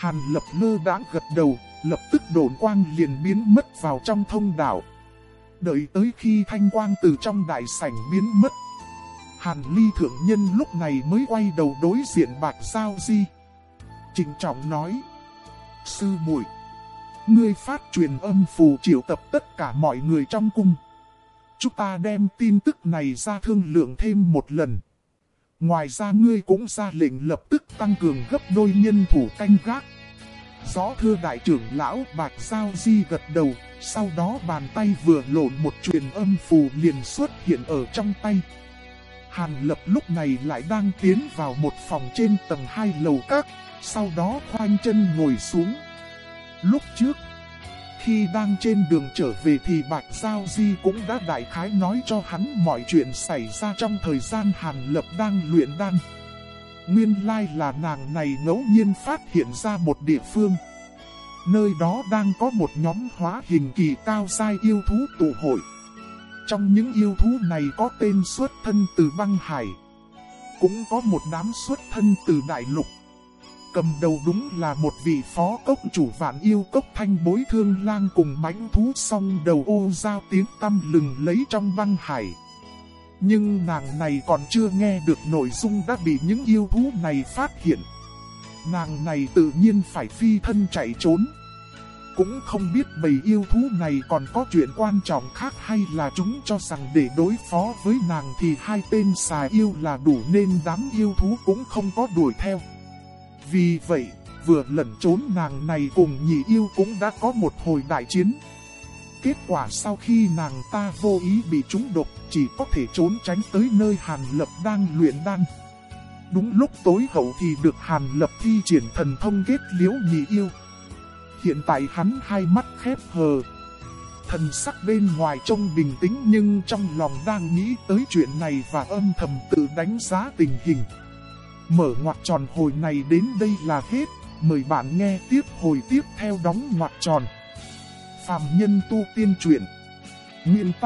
Hàn Lập lơ đãng gật đầu, lập tức đồn quang liền biến mất vào trong thông đảo. Đợi tới khi thanh quang từ trong đại sảnh biến mất. Hàn Ly Thượng Nhân lúc này mới quay đầu đối diện Bạch Giao Di. Trình trọng nói. Sư muội Ngươi phát truyền âm phù triệu tập tất cả mọi người trong cung. Chúng ta đem tin tức này ra thương lượng thêm một lần. Ngoài ra ngươi cũng ra lệnh lập tức tăng cường gấp đôi nhân thủ canh gác. Gió thưa đại trưởng lão Bạch Giao Di gật đầu, sau đó bàn tay vừa lộn một truyền âm phù liền xuất hiện ở trong tay. Hàn Lập lúc này lại đang tiến vào một phòng trên tầng 2 lầu các, sau đó khoanh chân ngồi xuống. Lúc trước, khi đang trên đường trở về thì Bạch Giao Di cũng đã đại khái nói cho hắn mọi chuyện xảy ra trong thời gian Hàn Lập đang luyện đan. Nguyên lai là nàng này ngẫu nhiên phát hiện ra một địa phương. Nơi đó đang có một nhóm hóa hình kỳ cao sai yêu thú tụ hội. Trong những yêu thú này có tên xuất thân từ băng hải. Cũng có một đám xuất thân từ đại lục. Cầm đầu đúng là một vị phó cốc chủ vạn yêu cốc thanh bối thương lang cùng mãnh thú song đầu ô giao tiếng tâm lừng lấy trong băng hải. Nhưng nàng này còn chưa nghe được nội dung đã bị những yêu thú này phát hiện. Nàng này tự nhiên phải phi thân chạy trốn. Cũng không biết bầy yêu thú này còn có chuyện quan trọng khác hay là chúng cho rằng để đối phó với nàng thì hai tên xà yêu là đủ nên đám yêu thú cũng không có đuổi theo. Vì vậy, vừa lẩn trốn nàng này cùng nhị yêu cũng đã có một hồi đại chiến. Kết quả sau khi nàng ta vô ý bị trúng độc, chỉ có thể trốn tránh tới nơi Hàn Lập đang luyện đan. Đúng lúc tối hậu thì được Hàn Lập thi triển thần thông kết liễu nhị yêu. Hiện tại hắn hai mắt khép hờ. Thần sắc bên ngoài trông bình tĩnh nhưng trong lòng đang nghĩ tới chuyện này và âm thầm tự đánh giá tình hình. Mở ngoặc tròn hồi này đến đây là hết, mời bạn nghe tiếp hồi tiếp theo đóng ngoặc tròn phàm nhân tu tiên truyện. Nguyên